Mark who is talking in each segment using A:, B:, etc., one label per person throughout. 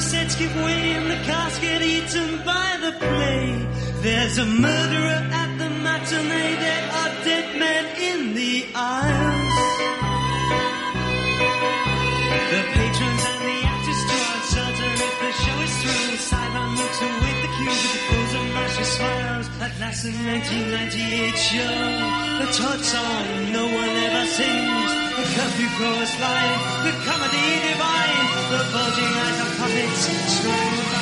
A: sets give way and the cast get eaten by the play. There's a murderer at the matinee, there are dead men in the aisles. The patrons and the actors draw uncertain if the show is through. Sideline looks await the cue with the pose of mercy smiles. At last, the 1998 show, the Todd song no one ever sings. The curfew chorus line, the comedy divine, the bulging eyes of puppets strung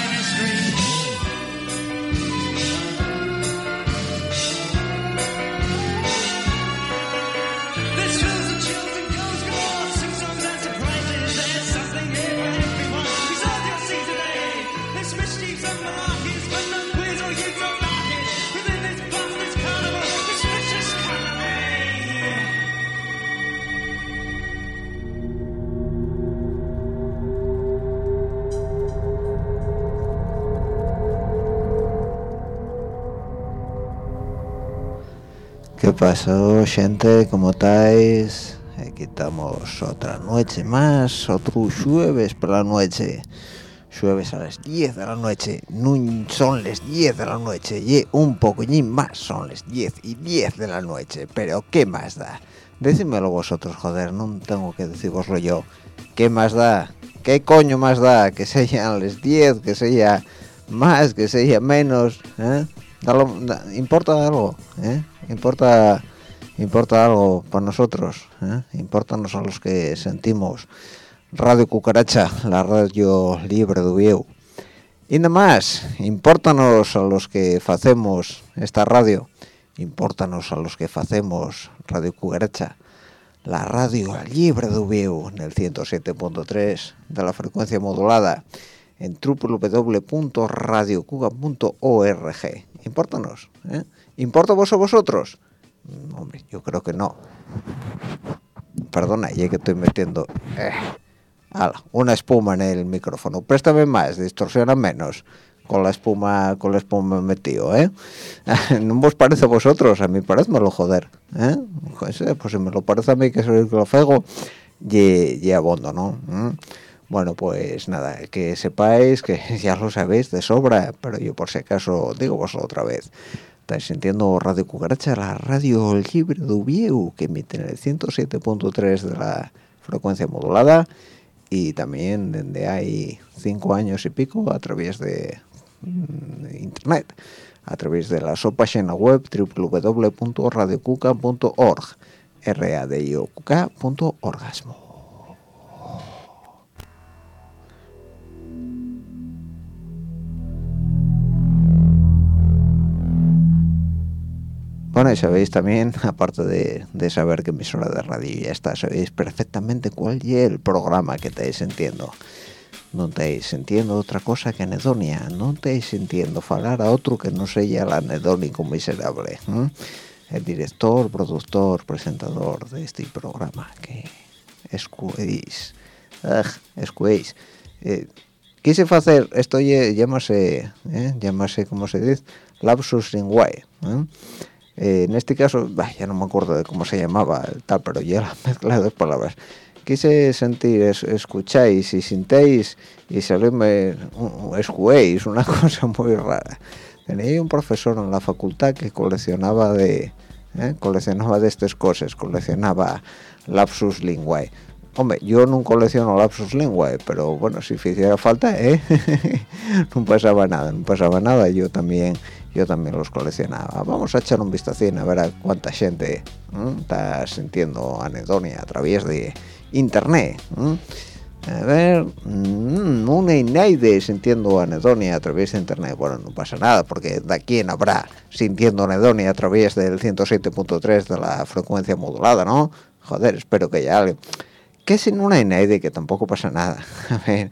B: pasó, gente? ¿Cómo estáis? Aquí estamos otra noche más, otro jueves por la noche. Jueves a las 10 de la noche, no son las 10 de la noche, y un poquillín más son las 10 y 10 de la noche, pero ¿qué más da? Decídmelo vosotros, joder, no tengo que deciroslo yo. ¿Qué más da? ¿Qué coño más da? Que sean las 10, que sea más, que sea menos, ¿eh? Da lo- ¿Importa algo? ¿eh? ¿Importa, importa algo para nosotros? ¿eh? ¿Importanos a los que sentimos Radio Cucaracha, la radio libre de Uvieu? Y nada más, importanos a los que hacemos esta radio, importanos a los que hacemos Radio Cucaracha, la radio libre de Uvieu en el 107.3 de la frecuencia modulada en www.radiocuga.org. Importanos, ¿eh? ¿Importa vos a vosotros? Mm, Hombre, yo creo que no. Perdona, ya que estoy metiendo eh, ala, una espuma en el micrófono. Préstame más, distorsiona menos con la espuma con la espuma metido, ¿eh? ¿No vos parece a vosotros? A mí parece lo joder, ¿eh? Joder, Pues si me lo parece a mí que soy el que lo fego, y, y abondo, ¿no? ¿Mm? Bueno, pues nada, que sepáis que ya lo sabéis de sobra, pero yo por si acaso digo vos otra vez. Estáis sintiendo Radio Cucaracha, la radio libre de que emite en el 107.3 de la frecuencia modulada. Y también desde hay cinco años y pico a través de mm, internet, a través de la su página web www.radiocuca.org, r Bueno, y sabéis también, aparte de, de saber qué emisora de radio ya está, sabéis perfectamente cuál es el programa que estáis sintiendo. No estáis sintiendo otra cosa que anedonia, no estáis sintiendo falar a otro que no sea el anedónico miserable. ¿m? El director, productor, presentador de este programa que escuéis, escuéis. Eh, quise hacer, esto llámase, ¿eh? llámase, ¿cómo se dice? Lapsus linguae. ¿eh? Eh, en este caso, bah, ya no me acuerdo de cómo se llamaba tal, pero ya la mezcla de dos palabras. Quise sentir, es- escucháis y sintéis y salirme, escuéis, una cosa muy rara. Tenía un profesor en la facultad que coleccionaba de, ¿eh? coleccionaba de estas cosas, coleccionaba lapsus linguae. Hombre, yo no colecciono lapsus linguae, pero bueno, si hiciera falta, ¿eh? no pasaba nada, no pasaba nada. Yo también, yo también los coleccionaba. Vamos a echar un vistacín a ver a cuánta gente está sintiendo anedonia a través de internet. A ver, mm, una y nadie sintiendo anedonia a través de internet. Bueno, no pasa nada, porque de quién habrá sintiendo anedonia a través del 107.3 de la frecuencia modulada, ¿no? Joder, espero que ya alguien que si no hay nadie que tampoco pasa nada. A ver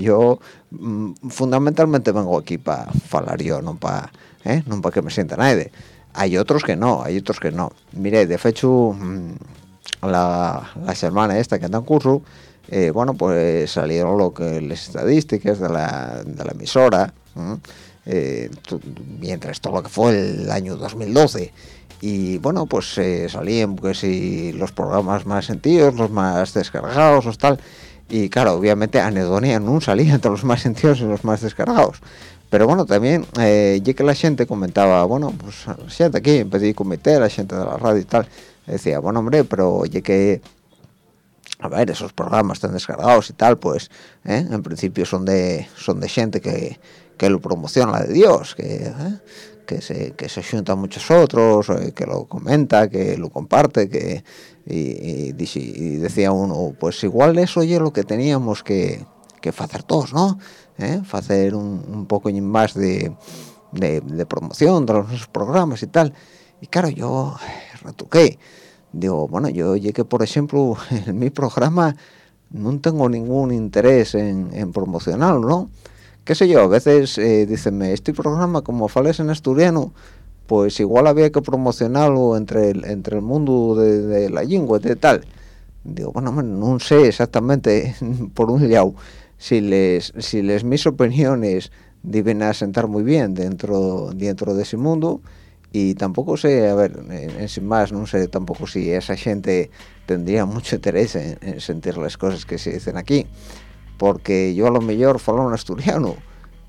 B: yo mm, fundamentalmente vengo aquí para hablar yo no para ¿eh? no que me sienta nadie. Hay otros que no hay otros que no. Mire de hecho mm, la, la semana esta que anda en curso eh, bueno pues salieron lo que las estadísticas de la, de la emisora eh, mientras todo lo que fue el año 2012 y bueno pues eh, salían pues los programas más sentidos los más descargados los tal y claro obviamente anedonia no salía entre los más sentidos y los más descargados pero bueno también eh, ya que la gente comentaba bueno pues la gente aquí en petit comité la gente de la radio y tal decía bueno hombre pero ya que a ver esos programas están descargados y tal pues ¿eh? en principio son de son de gente que, que lo promociona de Dios que ¿eh? Que se que se junta a muchos otros eh, que lo comenta que lo comparte que y, y, y decía uno pues igual eso es lo que teníamos que que hacer todos no ¿Eh? hacer un, un, poco más de, de, de, promoción de los programas y tal y claro yo retoqué. Digo bueno yo llegué por ejemplo en mi programa no tengo ningún interés en, en promocionarlo no qué sé yo a veces eh, dicen este programa como fales en asturiano pues igual había que promocionarlo entre el, entre el mundo de, de la lengua y tal digo bueno no sé exactamente por un lado si les si les mis opiniones deben asentar muy bien dentro dentro de ese mundo y tampoco sé a ver en, sin más no sé tampoco si esa gente tendría mucho interés en, sentir las cosas que se dicen aquí porque yo a lo mejor falo en asturiano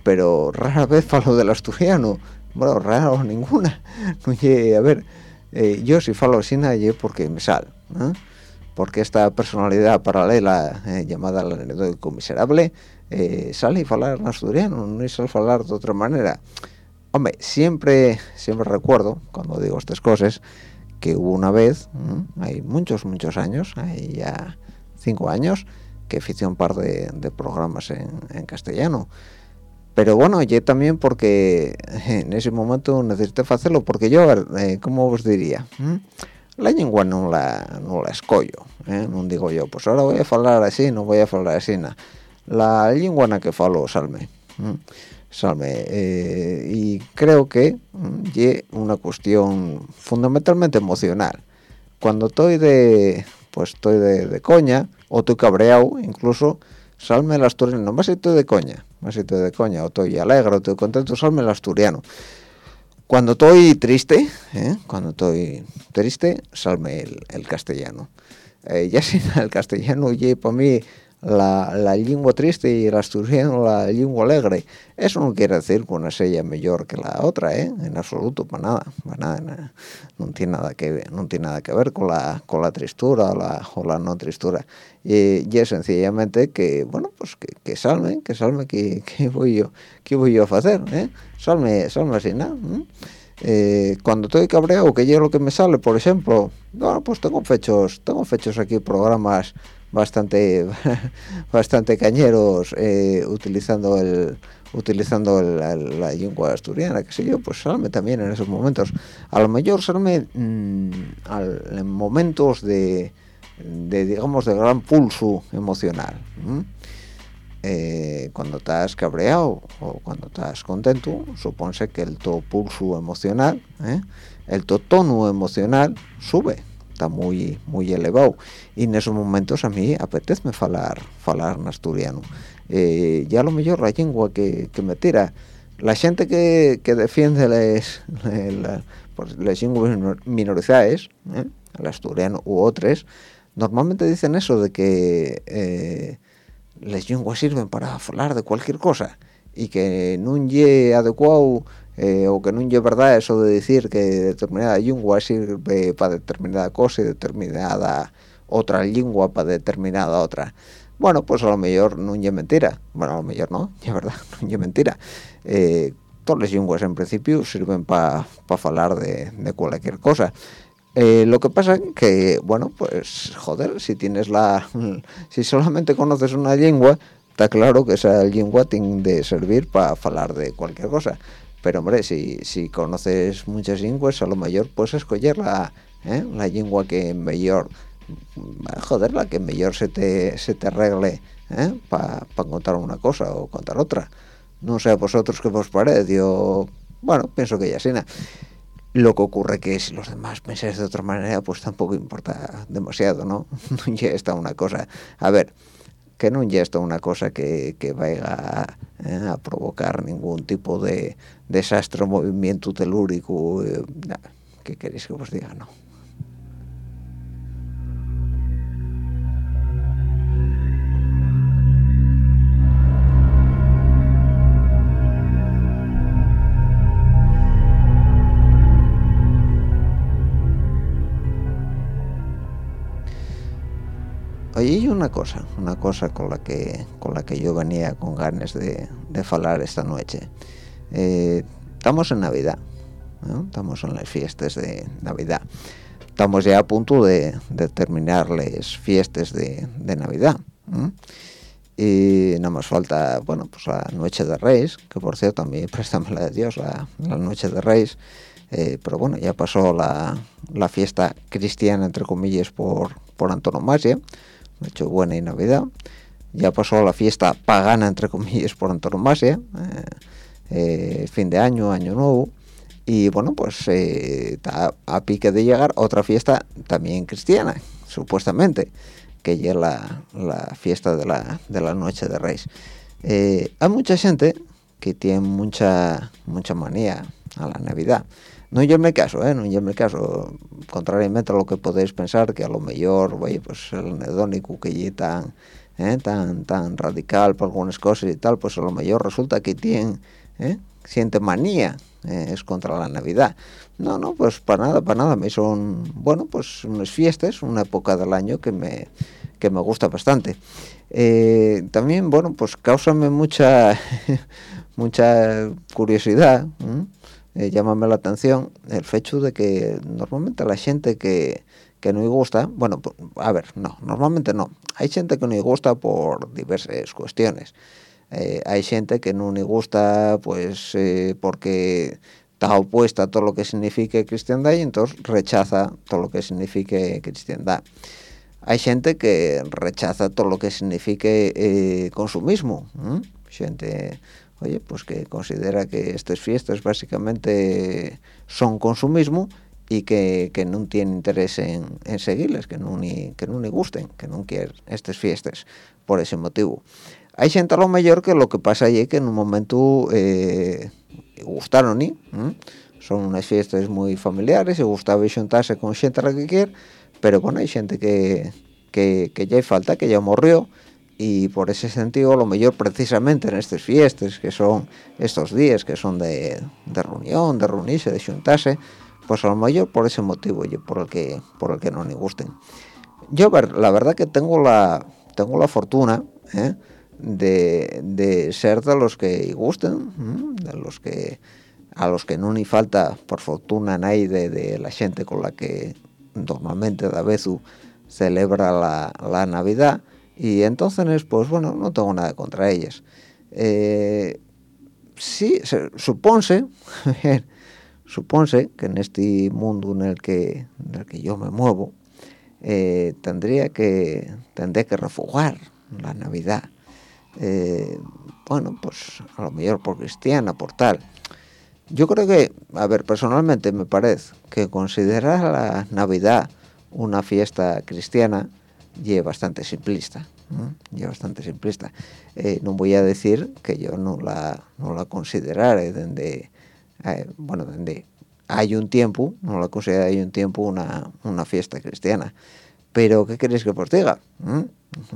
B: pero rara vez falo del asturiano bueno raro ninguna a ver eh, yo si falo así nadie porque me sale ¿eh? porque esta personalidad paralela eh, llamada el anecdótico miserable eh, sale y hablar en asturiano, no es hablar de otra manera. Hombre, siempre, siempre recuerdo, cuando digo estas cosas, que hubo una vez, hay muchos, muchos años, hay ya cinco años, que hice un par de, de programas en, en, castellano. Pero bueno, yo también porque en ese momento necesité hacerlo, porque yo, eh, ¿cómo os diría? ¿Mm? la lengua no la, no la escollo, ¿eh? no digo yo, pues ahora voy a hablar así, no voy a hablar así, na. la lengua na que falo salme, ¿eh? salme, eh, y creo que es una cuestión fundamentalmente emocional, cuando estoy de, pues estoy de, de coña, o estoy cabreado, incluso, salme el asturiano, no más estoy de coña, más estoy de coña, o estoy alegre, o estoy contento, salme el asturiano, cuando estoy triste, ¿eh? cuando estoy triste, salme el, el castellano. Eh, ya sin el castellano, oye, para mí la, la lengua triste y el asturiano la lengua alegre. Eso no quiere decir que una sea mejor que la otra, ¿eh? En absoluto, para nada, para nada, nada. No tiene nada que ver, no tiene nada que ver con la con la tristura o la, no tristura. Y, y, es sencillamente que, bueno, pues que, que salme, que salme, que, que voy yo, que voy yo a hacer, ¿eh? Salme, salme así, ¿no? Eh, cuando estoy cabreado, que yo lo que me sale, por ejemplo, bueno, pues tengo fechos, tengo fechos aquí programas bastante bastante cañeros eh, utilizando el utilizando el, la lengua asturiana qué sé yo pues salme también en esos momentos. A lo mejor salme mmm, en momentos de, de, digamos de gran pulso emocional eh, cuando estás cabreado o cuando estás contento supónse que el to pulso emocional ¿eh? el to tono emocional sube está muy muy elevado. Y en esos momentos a mí apetece falar falar en asturiano. Eh, ya lo mejor la lengua que, que, me tira. La gente que, que defiende las la, pues, las lenguas minorizadas ¿eh? el asturiano u otras normalmente dicen eso de que eh, las lenguas sirven para hablar de cualquier cosa y que no es adecuado eh, o que no es verdad eso de decir que determinada lengua sirve para determinada cosa y determinada otra lengua para determinada otra. Bueno, pues a lo mejor no es mentira. Bueno, a lo mejor no, es verdad, no es mentira. Eh, todas las lenguas en principio sirven para pa hablar de, de, cualquier cosa. Eh, lo que pasa que, bueno, pues joder, si tienes la... si solamente conoces una lengua, está claro que esa lengua tiene de servir para hablar de cualquier cosa pero hombre si, si conoces muchas lenguas a lo mejor puedes escoger la, ¿eh? la lengua que mejor joder la que mejor se te se te arregle ¿eh? para pa contar una cosa o contar otra no sé a vosotros qué os parece yo bueno pienso que ya sí lo que ocurre que si los demás pensáis de otra manera pues tampoco importa demasiado no ya está una cosa a ver que no está una cosa que, que vaya eh, a provocar ningún tipo de desastre o movimiento telúrico eh, ¿qué queréis que os diga? no oye, y una cosa, una cosa con la que con la que yo venía con ganas de, de hablar esta noche. Eh, estamos en Navidad, estamos en las fiestas de Navidad. Estamos ya a punto de, terminar las fiestas de, Navidad. Y nada más falta, bueno, pues la Noche de Reyes, que por cierto a mí préstame la de Dios, la, Noche de Reyes. Eh, pero bueno, ya pasó la, la, fiesta cristiana, entre comillas, por, por antonomasia, hecho buena y Navidad. Ya pasó la fiesta pagana, entre comillas, por antonomasia, eh, eh, fin de año, año nuevo. Y bueno, pues está a pique de llegar otra fiesta también cristiana, supuestamente, que es la, la, fiesta de la, de la Noche de Reyes. hay mucha gente que tiene mucha mucha manía a la Navidad no yo me caso, ¿eh? no yo me caso, contrariamente a lo que podéis pensar, que a lo mejor, oye, pues el nedónico que ya tan, ¿eh? tan, tan radical por algunas cosas y tal, pues a lo mejor resulta que tiene, ¿eh? siente manía, ¿eh? es contra la Navidad. No, no, pues para nada, para nada, me son, bueno, pues unas fiestas, una época del año que me, que me gusta bastante. Eh, también, bueno, pues causame mucha, mucha curiosidad, eh, llámame la atención el hecho de que normalmente la gente que, que no le gusta, bueno, a ver, no, normalmente no. Hay gente que no le gusta por diversas cuestiones. Eh, hay gente que no le gusta pues eh, porque está opuesta a todo lo que signifique cristiandad y entonces rechaza todo lo que signifique cristiandad. Hay gente que rechaza todo lo que signifique consumismo. Gente oye, pues que considera que estas fiestas básicamente son consumismo y que, que no tiene interés en, en seguirlas, que no ni que no le gusten, que no quieren estas fiestas por ese motivo. Hay gente a lo mayor que lo que pasa allí que en un momento eh, gustaron y son unas fiestas muy familiares y gustaba juntarse con gente a la que quiere, pero bueno, hay gente que, que, que ya hay falta, que ya murió, y por ese sentido lo mejor precisamente en estas fiestas que son estos días que son de, de reunión de reunirse de juntarse pues a lo mejor por ese motivo y por el que por el que no me gusten yo la verdad que tengo la tengo la fortuna ¿eh? de, de, ser de los que gusten de los que a los que no ni falta por fortuna nadie de, de, la gente con la que normalmente da vez celebra la, la navidad y entonces pues bueno no tengo nada contra ellas. Eh, sí supónse supónse que en este mundo en el que en el que yo me muevo eh, tendría que tendría que refugiar la navidad. Eh, bueno pues a lo mejor por cristiana por tal. Yo creo que a ver personalmente me parece que considerar la navidad una fiesta cristiana y bastante simplista y bastante simplista. Eh, no voy a decir que yo no la no la considerare donde eh, bueno donde hay un tiempo no la considero hay un tiempo una, una fiesta cristiana. Pero qué queréis que os diga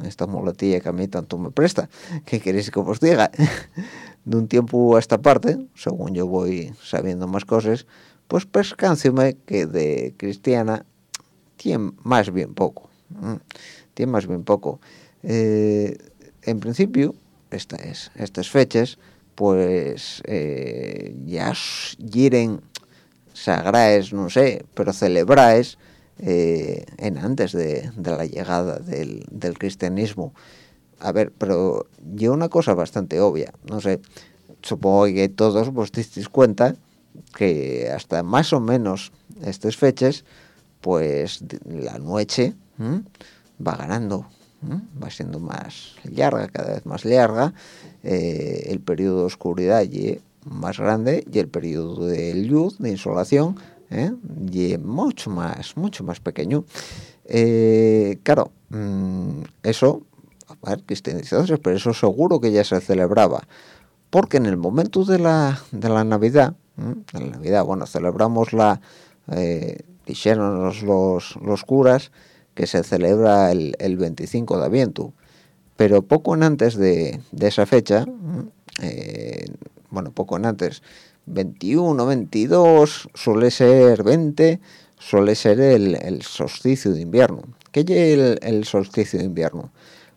B: esta muletilla que a mí tanto me presta qué queréis que os diga de un tiempo a esta parte según yo voy sabiendo más cosas pues pescánceme que de cristiana tiene más bien poco tiene más bien poco. Eh, en principio, estas, estas fechas, pues eh, ya giren sagraes, no sé, pero celebraes eh, en antes de, la llegada del, cristianismo. A ver, pero yo una cosa bastante obvia, no sé, supongo que todos vos disteis cuenta que hasta más o menos estas fechas, pues la noche va ganando, va siendo más larga, cada vez más larga, eh, el periodo de oscuridad y más grande y el periodo de luz, de insolación, ¿eh? y mucho más, mucho más pequeño. Eh, claro, mm, eso, a ver, pero eso seguro que ya se celebraba, porque en el momento de la, de la Navidad, la Navidad, bueno, celebramos la, dijeron los, los curas, que se celebra el, el 25 de Aviento. Pero poco antes de, de esa fecha, eh, bueno, poco antes, 21, 22, suele ser 20, suele ser el, el solsticio de invierno. ¿Qué es el, solsticio de invierno?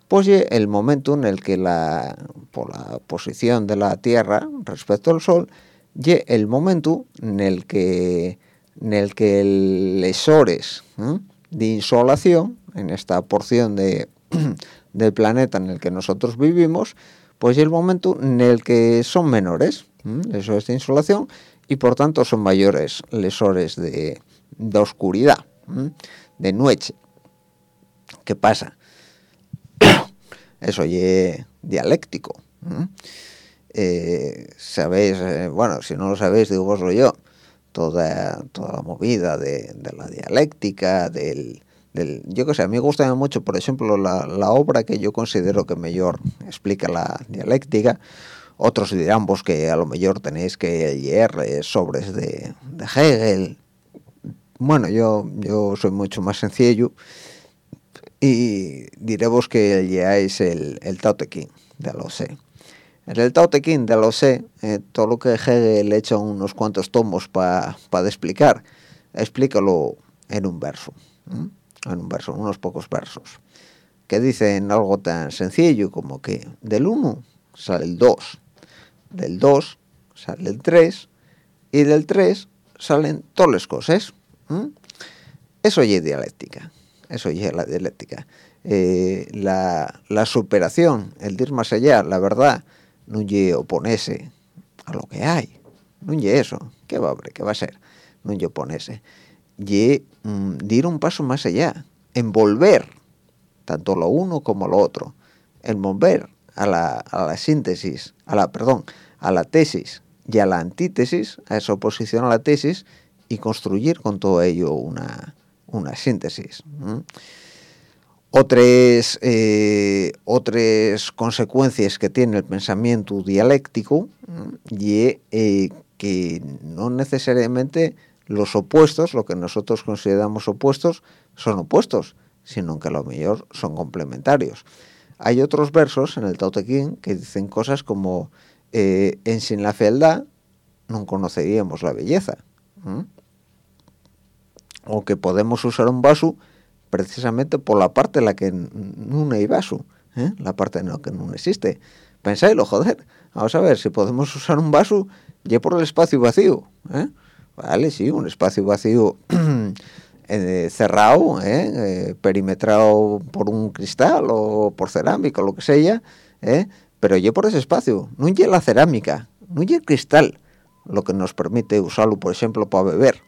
B: Pues es el momento en el que la, por la posición de la Tierra respecto al Sol, es el momento en el que en el que les horas de insolación en esta porción de, del planeta en el que nosotros vivimos, pues es el momento en el que son menores les horas de insolación y por tanto son mayores les horas de, de oscuridad, de noche. ¿Qué pasa? Eso es dialéctico. Eh, sabéis, eh, bueno, si no lo sabéis, digo lo yo, toda, toda la movida de, la dialéctica, del, del, yo que sé, a mí me gusta mucho, por ejemplo, la, la, obra que yo considero que mejor explica la dialéctica, otros dirán vos que a lo mejor tenéis que leer eh, sobres de, de Hegel, bueno, yo, yo soy mucho más sencillo y diremos que leáis el, el Tao de. En el Tao Te Ching de lo sé, eh, todo lo que Hegel le echa unos cuantos tomos para explicar, explícalo en un verso, en un verso, unos pocos versos, que dicen algo tan sencillo como que del 1 sale el 2, del 2 sale el 3 y del 3 salen todas las cosas. Eso ya es dialéctica, eso ya es la dialéctica. Eh, la, superación, el ir más allá, la verdad, no es oponerse a lo que hay, no es eso, ¿qué va, ¿qué va a ser? No es oponerse, y mm, ir un paso más allá, envolver tanto lo uno como lo otro, envolver a la, a la síntesis, a la, perdón, a la tesis y a la antítesis, a esa oposición a la tesis, y construir con todo ello una, una síntesis. Otras, eh, otras consecuencias que tiene el pensamiento dialéctico y eh, que no necesariamente los opuestos, lo que nosotros consideramos opuestos, son opuestos, sino que lo mejor son complementarios. Hay otros versos en el Tao Te que dicen cosas como eh, en sin la fealdad no conoceríamos la belleza o que podemos usar un vaso precisamente por la parte en la que no hay vaso, ¿eh? la parte en la que no existe. Pensáislo, joder. Vamos a ver, si podemos usar un vaso, ya por el espacio vacío. ¿eh? Vale, sí, un espacio vacío eh, cerrado, perimetrado por un cristal o por cerámica o lo que sea, pero ya por ese espacio. No es la cerámica, no es el cristal lo que nos permite usarlo, por ejemplo, para beber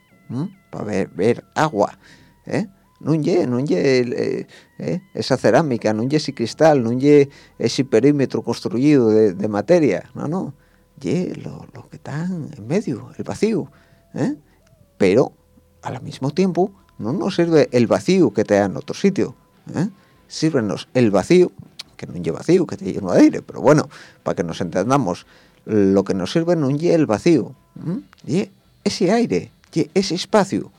B: para ver, agua, ¿eh? No ye, no eh, eh, esa cerámica, no ye ese cristal, no ye ese perímetro construido de, materia, no, no, ye lo, que está en medio, el vacío, ¿eh? pero al mismo tiempo no nos sirve el vacío que te da en otro sitio, ¿eh? sírvenos el vacío, que no ye vacío, que te lleno de aire, pero bueno, para que nos entendamos, lo que nos sirve no ye el vacío, ye ese aire, ese espacio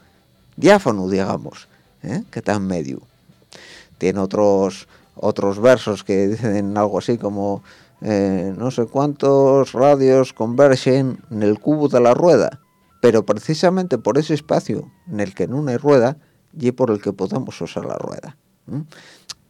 B: diáfano, digamos, ¿eh? que está en medio. Tiene otros otros versos que dicen algo así como eh, no sé cuántos radios convergen en el cubo de la rueda, pero precisamente por ese espacio en el que no hay rueda y por el que podemos usar la rueda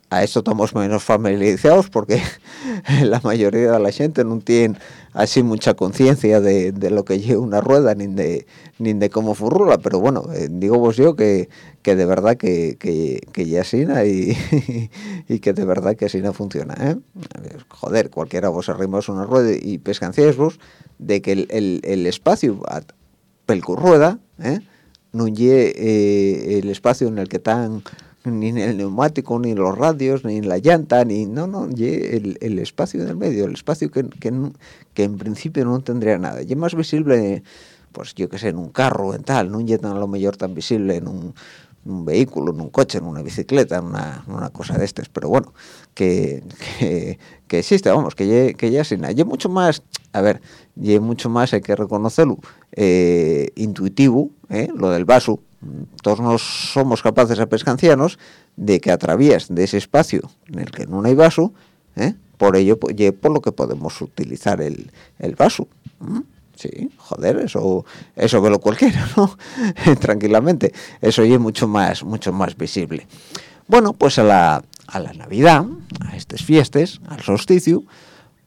B: a esto estamos menos familiarizados porque la mayoría de la gente no tiene así mucha conciencia de, lo que lleva una rueda ni de ni de cómo furrula pero bueno eh, digo vos yo que, que de verdad que, que, ya asina y, y que de verdad que no funciona ¿eh? joder cualquiera vos arrimas una rueda y pescancéis vos de que el, el, espacio pelcu rueda ¿eh? no lleve eh, el espacio en el que están ni en el neumático, ni en los radios, ni en la llanta, ni no, no, el, el espacio del medio, el espacio que, que, que, en principio no tendría nada. Y es más visible, pues yo que sé, en un carro, en tal, no es a lo mejor tan visible en un, un, vehículo, en un coche, en una bicicleta, en una, una cosa de estas, pero bueno, que, que, que existe, vamos, que, que ya sin nada. Y mucho más, a ver, y mucho más, hay que reconocerlo, eh, intuitivo, eh, lo del vaso, todos nos somos capaces a pescancianos de que a través de ese espacio en el que no hay vaso, ¿eh? por ello por lo que podemos utilizar el, vaso. Sí, joder, eso eso ve lo cualquiera, ¿no? Tranquilamente. Eso es mucho más mucho más visible. Bueno, pues a la, a la Navidad, a estas fiestas, al solsticio,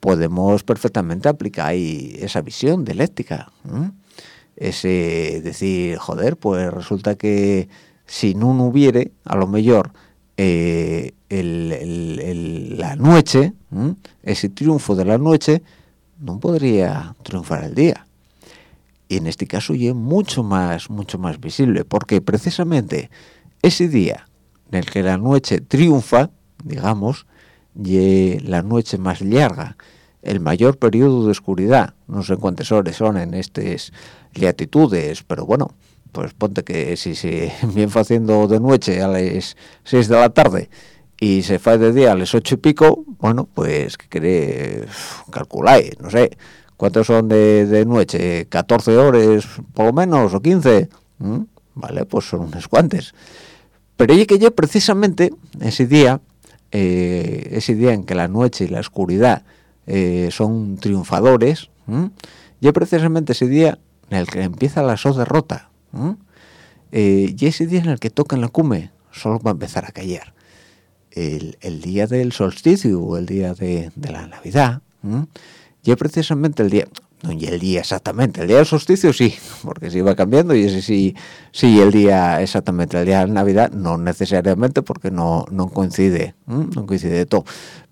B: podemos perfectamente aplicar esa visión dialéctica. Ese decir, joder, pues resulta que si no hubiere, a lo mejor, eh, la noche, ese triunfo de la noche, no podría triunfar el día. Y en este caso ya mucho más, mucho más visible, porque precisamente ese día en el que la noche triunfa, digamos, y la noche más larga, el mayor periodo de oscuridad, no sé cuántas horas son en estas latitudes, pero bueno, pues ponte que si se viene haciendo de noche a las 6 de la tarde y se hace de día a las 8 y pico, bueno, pues que quiere calcular, no sé, ¿cuántos son de, de noche? ¿14 horas por lo menos o 15? ¿Mm? Vale, pues son unas cuantas. Pero oye que ya precisamente ese día, eh, ese día en que la noche y la oscuridad eh, son triunfadores, ya precisamente ese día en el que empieza la so derrota, eh, y ese día en el que tocan la cume, solo va a empezar a caer. El, día del solsticio o el día de, la Navidad, ya precisamente el día, no y el día exactamente, el día del solsticio sí, porque se iba cambiando y ese sí, el día exactamente, el día de Navidad no necesariamente porque no, no coincide, no coincide todo,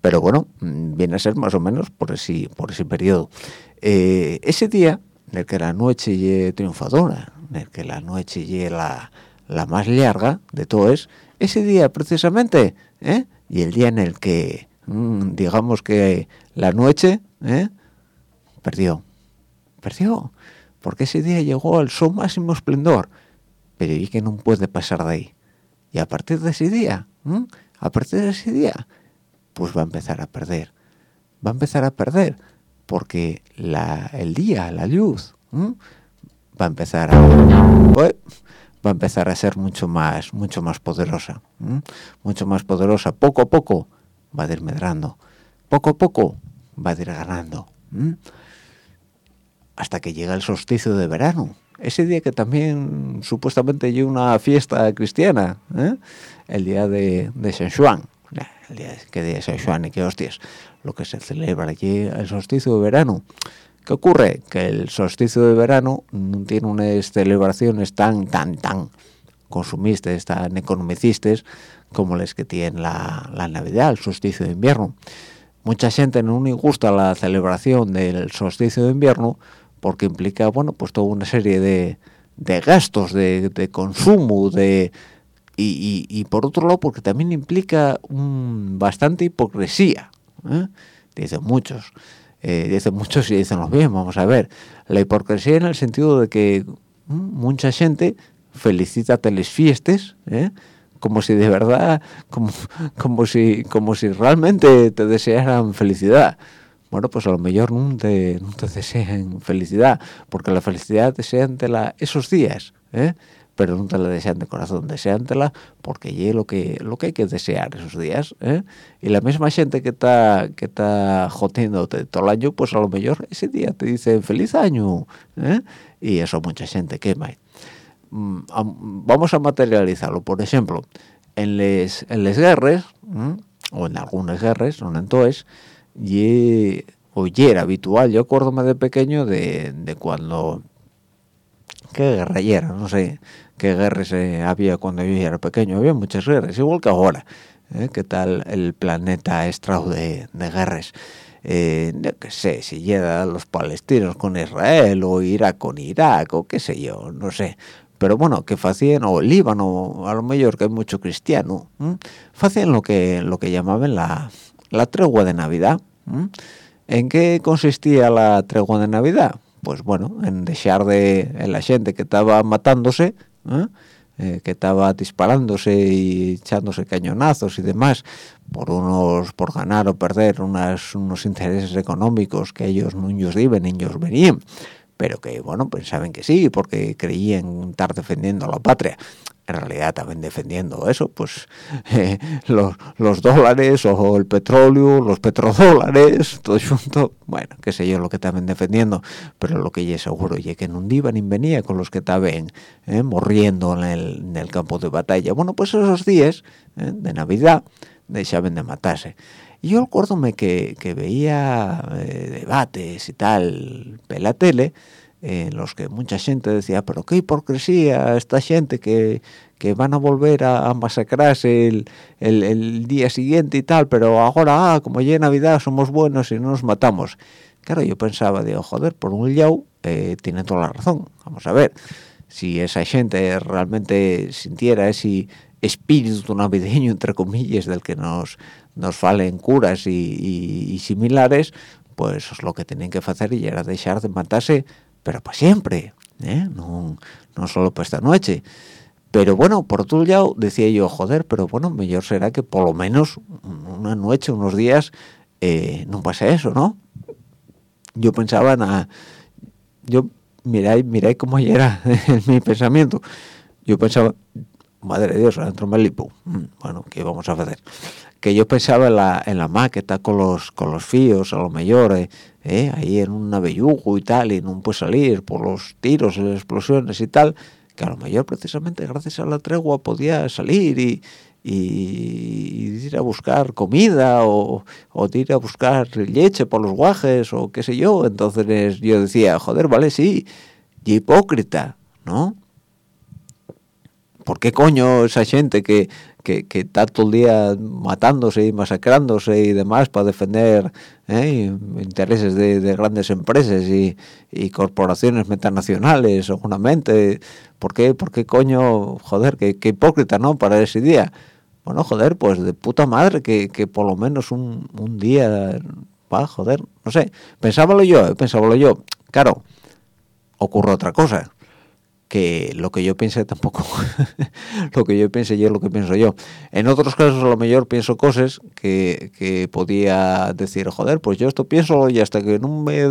B: pero bueno, viene a ser más o menos por ese, por ese periodo. Eh, ese día en el que la noche es triunfadora, en el que la noche es la, la más larga de todo es, ese día precisamente, ¿eh? y el día en el que, mm, digamos que la noche, ¿eh? perdió perdió, porque ese día llegó al su máximo esplendor, pero y que no puede pasar de ahí. Y a partir de ese día, a partir de ese día, pues va a empezar a perder. Va a empezar a perder, porque el día, la luz, va a empezar a... va a empezar a ser mucho más mucho más poderosa mucho más poderosa poco a poco va a ir medrando poco a poco va a ir ganando hasta que llega el solsticio de verano. Ese día que también supuestamente hay una fiesta cristiana, ¿eh? el día de, de. El día que de San Juan y qué hostias, lo que se celebra allí el solsticio de verano. ¿Qué ocurre? Que el solsticio de verano no tiene unas celebraciones tan, tan, tan consumistas, tan economicistas como las que tiene la, la Navidad, el solsticio de invierno. Mucha gente no le gusta la celebración del solsticio de invierno porque implica, bueno, pues toda una serie de, de gastos, de, de, consumo, de y, y, por otro lado porque también implica un, bastante hipocresía, ¿eh? dicen muchos, eh, dicen muchos y dicen los bien, vamos a ver, la hipocresía en el sentido de que mucha gente felicita las fiestas, ¿eh? como si de verdad, como, como si, como si realmente te desearan felicidad bueno, pues a lo mejor no te, no te desean felicidad, porque la felicidad deseantela esos días, ¿eh? Pero no te la desean de corazón, deseantela porque es lo que lo que hay que desear esos días, ¿eh? y la misma gente que está que está jodiéndote todo el año, pues a lo mejor ese día te dice feliz año, ¿eh? y eso mucha gente quema. Mm, vamos a materializarlo, por ejemplo, en les en les guerras, o en algunas guerras, no en todas, y era habitual. Yo acuérdome de pequeño de, de cuando... ¿Qué guerra era? No sé qué guerras había cuando yo era pequeño. Había muchas guerras, igual que ahora. ¿eh? ¿Qué tal el planeta estrado de, de guerras? Eh, no qué sé, si llega los palestinos con Israel o Irak con Irak o qué sé yo, no sé. Pero bueno, que hacían, o Líbano, a lo mejor que hay mucho cristiano, hacían lo que, lo que llamaban la, la tregua de Navidad. ¿En qué consistía la tregua de Navidad? Pues bueno, en dejar de en la gente que estaba matándose, eh, que estaba disparándose y echándose cañonazos y demás por unos por ganar o perder unas, unos intereses económicos que ellos no ellos viven, ellos venían, pero que bueno, pensaban que sí, porque creían estar defendiendo a la patria en realidad también defendiendo eso, pues eh, los, dólares o el petróleo, los petrodólares, todo junto, bueno, qué sé yo lo que también defendiendo, pero lo que ya seguro y que no iba ni venía con los que estaban eh, morriendo en el, en el, campo de batalla. Bueno, pues esos días eh, de Navidad dejaban de matarse. Yo acuérdome que, que veía debates y tal, la tele, en los que mucha gente decía, pero qué hipocresía esta gente que, que van a volver a, masacrarse el, el, día siguiente y tal, pero ahora, ah, como ya Navidad, somos buenos y no nos matamos. Claro, yo pensaba, digo, joder, por un lado, eh, tiene toda la razón. Vamos a ver, si esa gente realmente sintiera ese espíritu navideño, entre comillas, del que nos, nos falen curas y, similares, pues es lo que tienen que hacer y era dejar de matarse pero para siempre, ¿eh? no, no solo para esta noche. Pero bueno, por otro lado, decía yo, joder, pero bueno, mejor será que por lo menos una noche, unos días, eh, no pase eso, ¿no? Yo pensaba en... yo, miráis, cómo era mi pensamiento. Yo pensaba, madre de Dios, adentro me lipo. Bueno, ¿qué vamos a hacer? Que yo pensaba en la, en la maqueta con los, con los a lo mejor, eh, ahí en un navellugo y tal, y no puede salir por los tiros y las explosiones y tal, que a lo mejor precisamente gracias a la tregua podía salir y, ir a buscar comida o, o, ir a buscar leche por los guajes o qué sé yo. Entonces yo decía, joder, vale, sí, y hipócrita, ¿no? ¿Por qué coño esa gente que, que, que, está todo el día matándose y masacrándose y demás para defender ¿eh? intereses de, grandes empresas y, corporaciones metanacionales, seguramente. ¿Por qué, por qué coño, joder, qué, hipócrita, ¿no? Para ese día. Bueno, joder, pues de puta madre que, que por lo menos un, un día, va, joder, no sé. Pensábalo yo, ¿eh? pensábalo yo. Claro, ocurre otra cosa que lo que yo piense tampoco lo que yo piense yo lo que pienso yo en otros casos a lo mejor pienso cosas que, que podía decir joder pues yo esto pienso y hasta que no me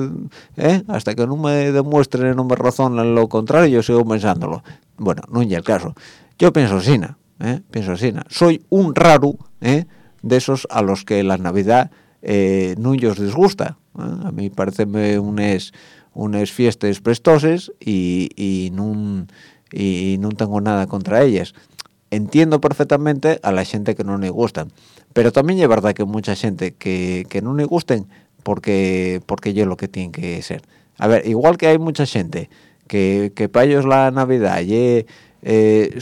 B: ¿eh? hasta que no me demuestren no me razonen lo contrario yo sigo pensándolo bueno no es el caso yo pienso así ¿eh? pienso así soy un raro ¿eh? de esos a los que la navidad eh, no os disgusta ¿eh? a mí parece un es unas fiestas prestoses y, y no y tengo nada contra ellas entiendo perfectamente a la gente que no le gustan pero también es verdad que mucha gente que, que no le gusten porque porque yo lo que tiene que ser a ver igual que hay mucha gente que, que para ellos la navidad y eh,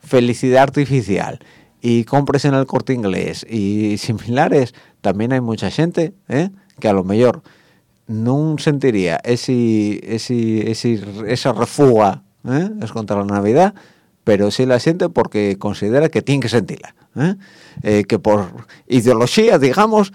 B: felicidad artificial y compres en el corte inglés y similares también hay mucha gente ¿eh? que a lo mejor no sentiría ese, ese, esa refuga ¿eh? es contra la Navidad, pero sí la siente porque considera que tiene que sentirla. ¿eh? Eh, que por ideología, digamos,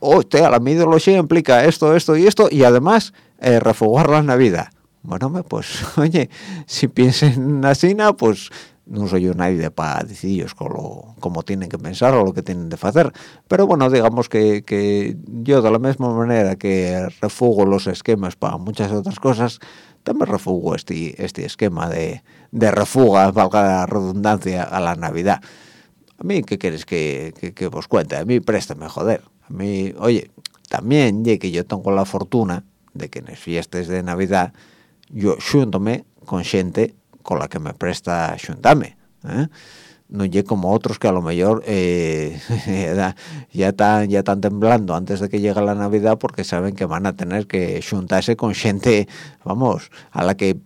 B: oh, la mi ideología implica esto, esto y esto, y además refugar la Navidad. Bueno, pues, oye, si piensen así, pues no soy yo nadie para deciros cómo, tienen que pensar o lo que tienen de hacer pero bueno digamos que, que yo de la misma manera que refugo los esquemas para muchas otras cosas también refugo este este esquema de, de refuga valga la redundancia a la navidad a mí qué quieres que, que, os cuente a mí préstame joder. A mí oye también ya que yo tengo la fortuna de que en las fiestas de navidad yo xúntome con gente con la que me presta xuntame ¿eh? no lle como otros que a lo mejor eh, ya están ya están temblando antes de que llegue la Navidad porque saben que van a tener que juntarse con gente vamos a la que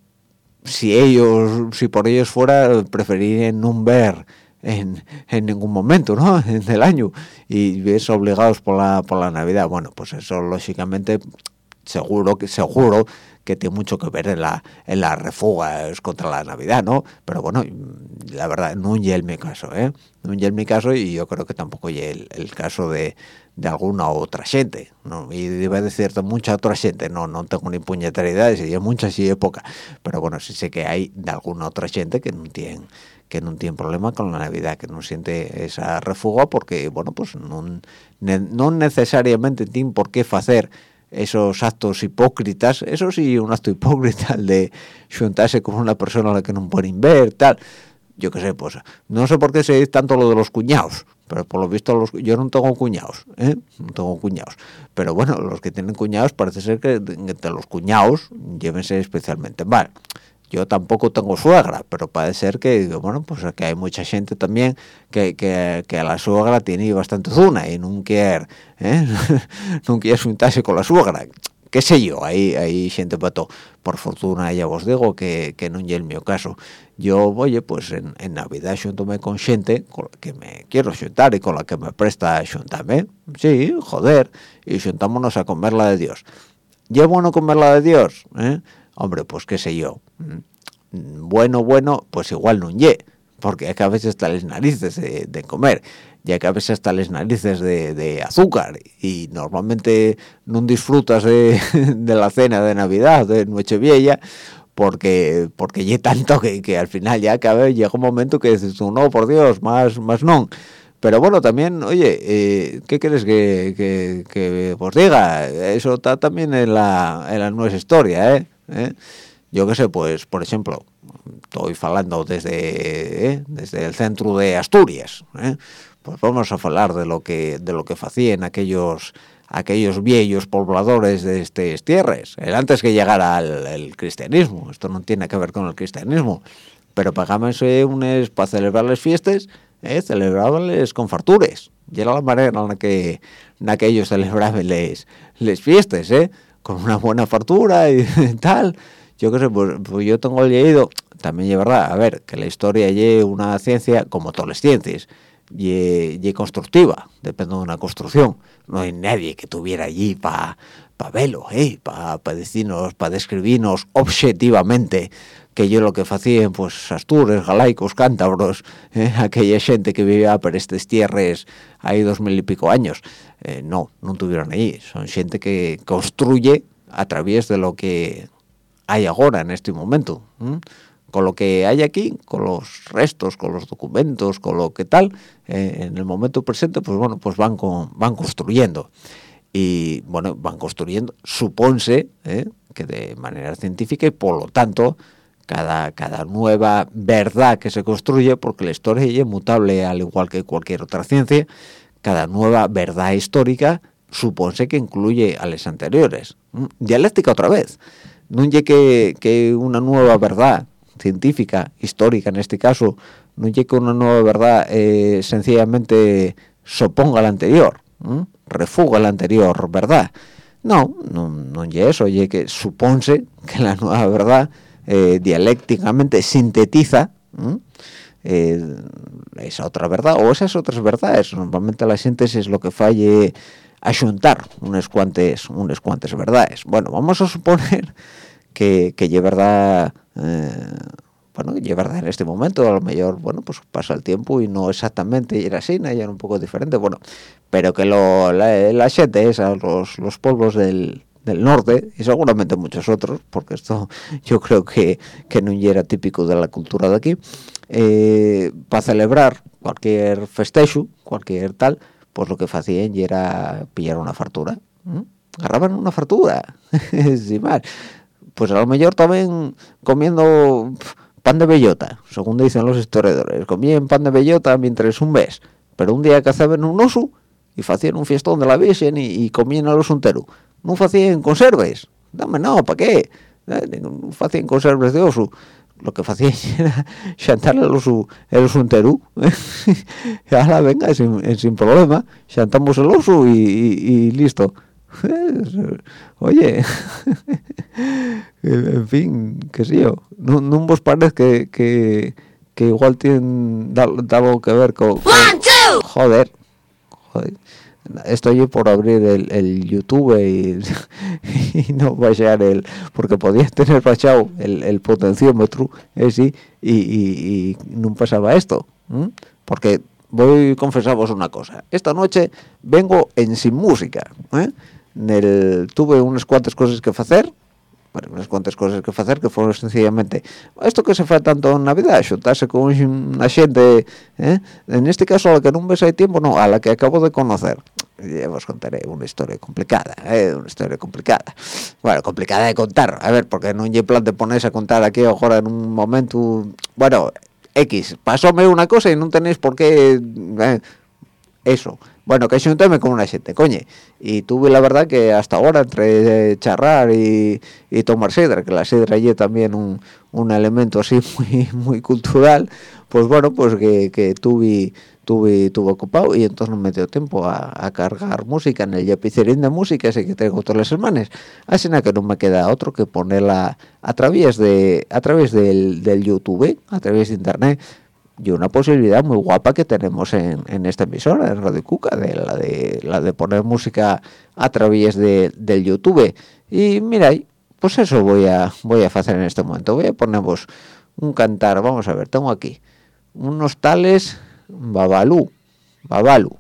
B: si ellos si por ellos fuera preferirían no ver en, en, ningún momento ¿no? del año y ves obligados por la por la Navidad bueno pues eso lógicamente seguro que seguro que tiene mucho que ver en la en la refuga contra la Navidad, ¿no? Pero bueno, la verdad, no es mi caso, ¿eh? No es mi caso y yo creo que tampoco es el, el, caso de, de alguna otra gente, ¿no? Y debe decir mucha otra gente, no no tengo ni puñetera si es mucha, si es poca, pero bueno, sí sé que hay de alguna otra gente que no tiene que no tiene problema con la Navidad, que no siente esa refuga porque, bueno, pues no, no necesariamente tiene por qué hacer esos actos hipócritas, eso sí, un acto hipócrita, el de juntarse con una persona a la que no pueden ver, tal. yo qué sé, pues no sé por qué se dice tanto lo de los cuñados, pero por lo visto los, yo no tengo cuñados, ¿eh? no tengo cuñados, pero bueno, los que tienen cuñados parece ser que entre los cuñados llévense especialmente mal. Yo tampoco tengo suegra, pero parece ser que, bueno, pues que hay mucha gente también que, que, que la suegra tiene bastante zona y no quiere, ¿eh? no quiere juntarse con la suegra qué sé yo, ahí hay gente pato. Por fortuna ya os digo que, que no es el mío caso. Yo, oye, pues en, en Navidad xuntóme con gente con la que me quiero xuntar y con la que me presta a xuntarme. Sí, joder, y xuntámonos a comer la de Dios. ¿Ya bueno comer la de Dios? ¿Eh? Hombre, pues qué sé yo. Bueno, bueno, pues igual no ye, porque a veces está las narices de, comer ya que a veces hasta las narices de, azúcar y normalmente no disfrutas de, la cena de Navidad, de Nochevieja, porque porque ya tanto que, al final ya cabe, llega un momento que dices, no, por Dios, más, más no. Pero bueno, también, oye, eh, ¿qué quieres que, que, que, os diga? Eso está también en la, en la nueva historia, ¿eh? ¿Eh? Yo qué sé, pues, por ejemplo, estoy hablando desde, ¿eh? desde el centro de Asturias, ¿eh? pues vamos a hablar de lo que de lo que hacían aquellos aquellos viejos pobladores de estas tierras antes que llegara el cristianismo esto no tiene que ver con el cristianismo pero pagábanse unes para celebrar las fiestas eh, celebrabanles con fartures y era la manera en la que en que ellos celebraban les fiestas eh, con una buena fartura y tal yo qué sé pues, pues yo tengo leído también es verdad a ver que la historia es una ciencia como todas las ciencias y, constructiva, depende de una construcción. No hay nadie que tuviera allí para pa verlo, ¿eh? para pa decirnos, para describirnos objetivamente que yo lo que hacían, pues, astures, galaicos, cántabros, ¿eh? aquella gente que vivía por estas tierras hay dos mil y pico años. Eh, no, no tuvieron allí. Son gente que construye a través de lo que hay ahora en este momento. ¿eh? con lo que hay aquí, con los restos, con los documentos, con lo que tal, eh, en el momento presente, pues bueno, pues van con, van construyendo. Y bueno, van construyendo, supónse, eh, que de manera científica y por lo tanto, cada, cada nueva verdad que se construye, porque la historia es inmutable al igual que cualquier otra ciencia, cada nueva verdad histórica supónse que incluye a las anteriores. Dialéctica otra vez. No es que, que una nueva verdad científica, histórica en este caso, no llega una nueva verdad eh, sencillamente soponga la anterior, refuga la anterior verdad. No, no, no eso, oye que supónse que la nueva verdad eh, dialécticamente sintetiza eh, esa otra verdad o esas otras verdades. Normalmente la síntesis es lo que falle a juntar unas cuantas, unas cuantas verdades. Bueno, vamos a suponer que, que es verdad eh, bueno, y verdad en este momento, a lo mejor, bueno, pues pasa el tiempo y no exactamente era así, ya era un poco diferente, bueno, pero que lo, la, la gente los, los pueblos del, del norte y seguramente muchos otros, porque esto yo creo que, que no era típico de la cultura de aquí, eh, para celebrar cualquier festejo, cualquier tal, pues lo que hacían era pillar una fartura, agarraban una fartura, sin más, pues a lo mejor también comiendo pan de bellota, según dicen los historiadores, comían pan de bellota mientras un mes, pero un día cazaban un oso y hacían un fiestón de la Virgen y, y comían al oso entero. No hacían conserves, dame no, ¿para qué? Eh, no hacían conserves de oso. Lo que hacían era chantarle el oso, el oso entero. y ahora venga, sin, sin problema, chantamos el oso y, y, y listo. Oye, en fin, qué sé yo, no, no vos parece que, que, que igual tienen algo que ver con, con joder, joder, estoy por abrir el, YouTube y, y, no bajar el porque podías tener bajado el, el potenciómetro ese y, y, y no pasaba esto ¿eh? porque voy a confesaros una cosa esta noche vengo en sin música ¿eh? tuve unas cuantas cosas que hacer bueno, unas cuantas cosas que hacer que fueron sencillamente esto que se fue tanto en Navidad xuntarse con una gente ¿eh? en este caso a la que no ves hay tiempo no, a la que acabo de conocer ya os contaré una historia complicada ¿eh? historia complicada bueno, complicada de contar a ver, porque no hay plan de ponerse a contar aquí ahora en un momento bueno, X, pasóme una cosa y no tenéis por qué... eh, eso. Bueno, que xunteme con una gente, coñe. Y tuve la verdad que hasta ahora, entre charrar y, y tomar sidra, que la sidra es también un, un elemento así muy muy cultural, pues bueno, pues que, que tuve, tuve, tuve ocupado y entonces no me dio tiempo a, a cargar música en el yapicerín de música, así que tengo todas las semanas. Así que no me queda otro que ponerla a través de a través del, del YouTube, a través de internet y una posibilidad muy guapa que tenemos en, en esta emisora, en Radio Cuca, de la de la de poner música a través de, del YouTube. Y mira, pues eso voy a voy a hacer en este momento. Voy a ponernos un cantar, vamos a ver, tengo aquí unos tales Babalú, Babalu,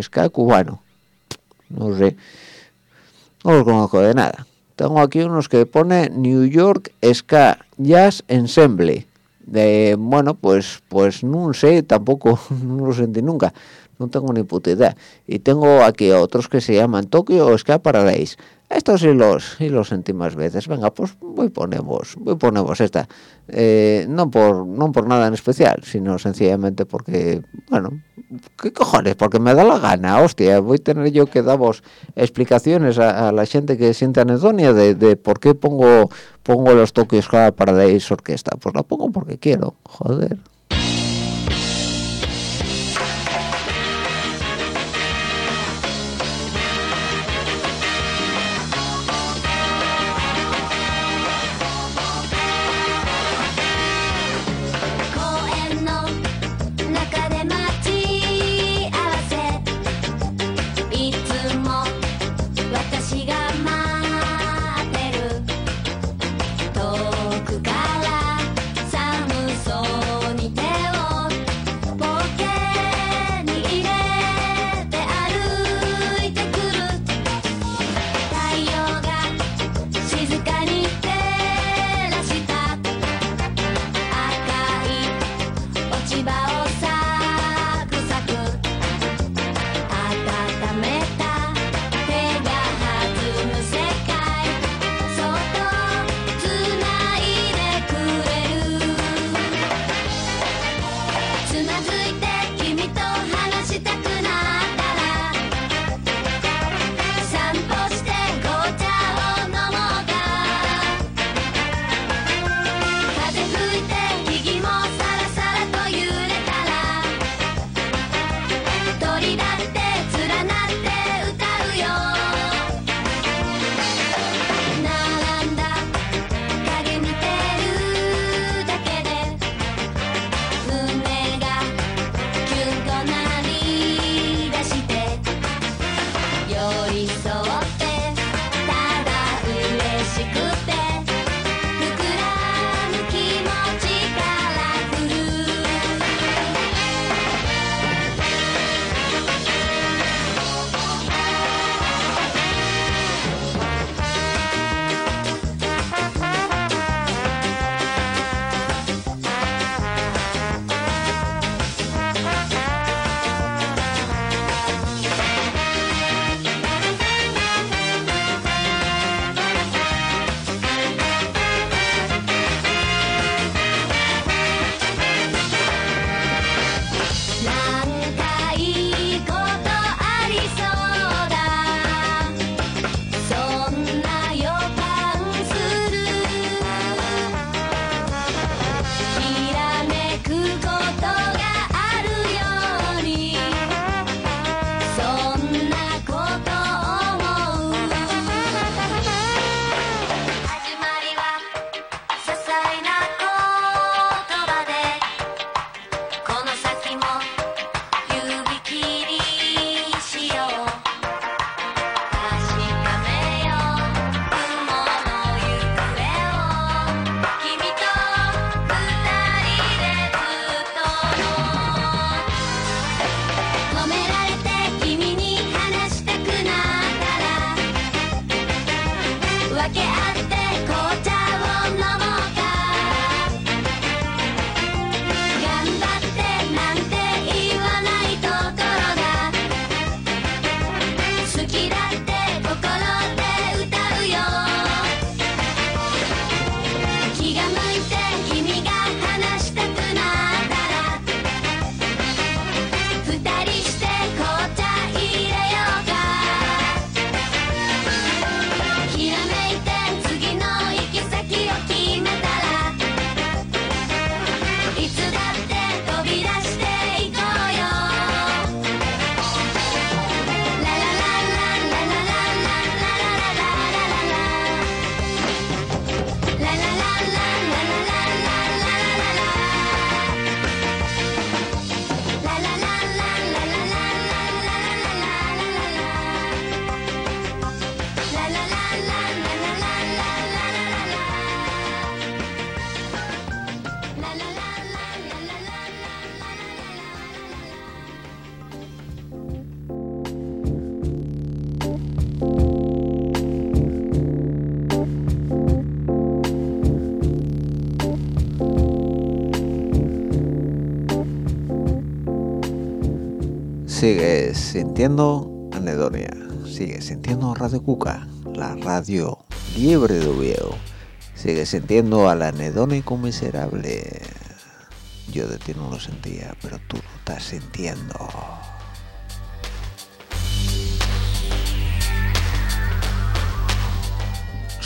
B: ska cubano. No sé, no los conozco de nada. Tengo aquí unos que pone New York Ska Jazz Ensemble de bueno pues pues no sé tampoco no lo sentí nunca no tengo ni puta idea. Y tengo aquí otros que se llaman Tokyo Ska Paradise estos sí los sí los sentí más veces. Venga pues voy ponemos voy ponemos esta. Eh, no por no por nada en especial sino sencillamente porque bueno qué cojones porque me da la gana hostia. Voy a tener yo que daros explicaciones a, la gente que siente anedonia de, de por qué pongo pongo los Tokyo Ska Paradise Orquesta. Pues la pongo porque quiero joder Sigue sintiendo anedonia. Sigue sintiendo Radio Cuca, la radio libre de Oviedo. Sigue sintiendo al anedónico miserable. Yo de ti no lo sentía, pero tú lo estás sintiendo.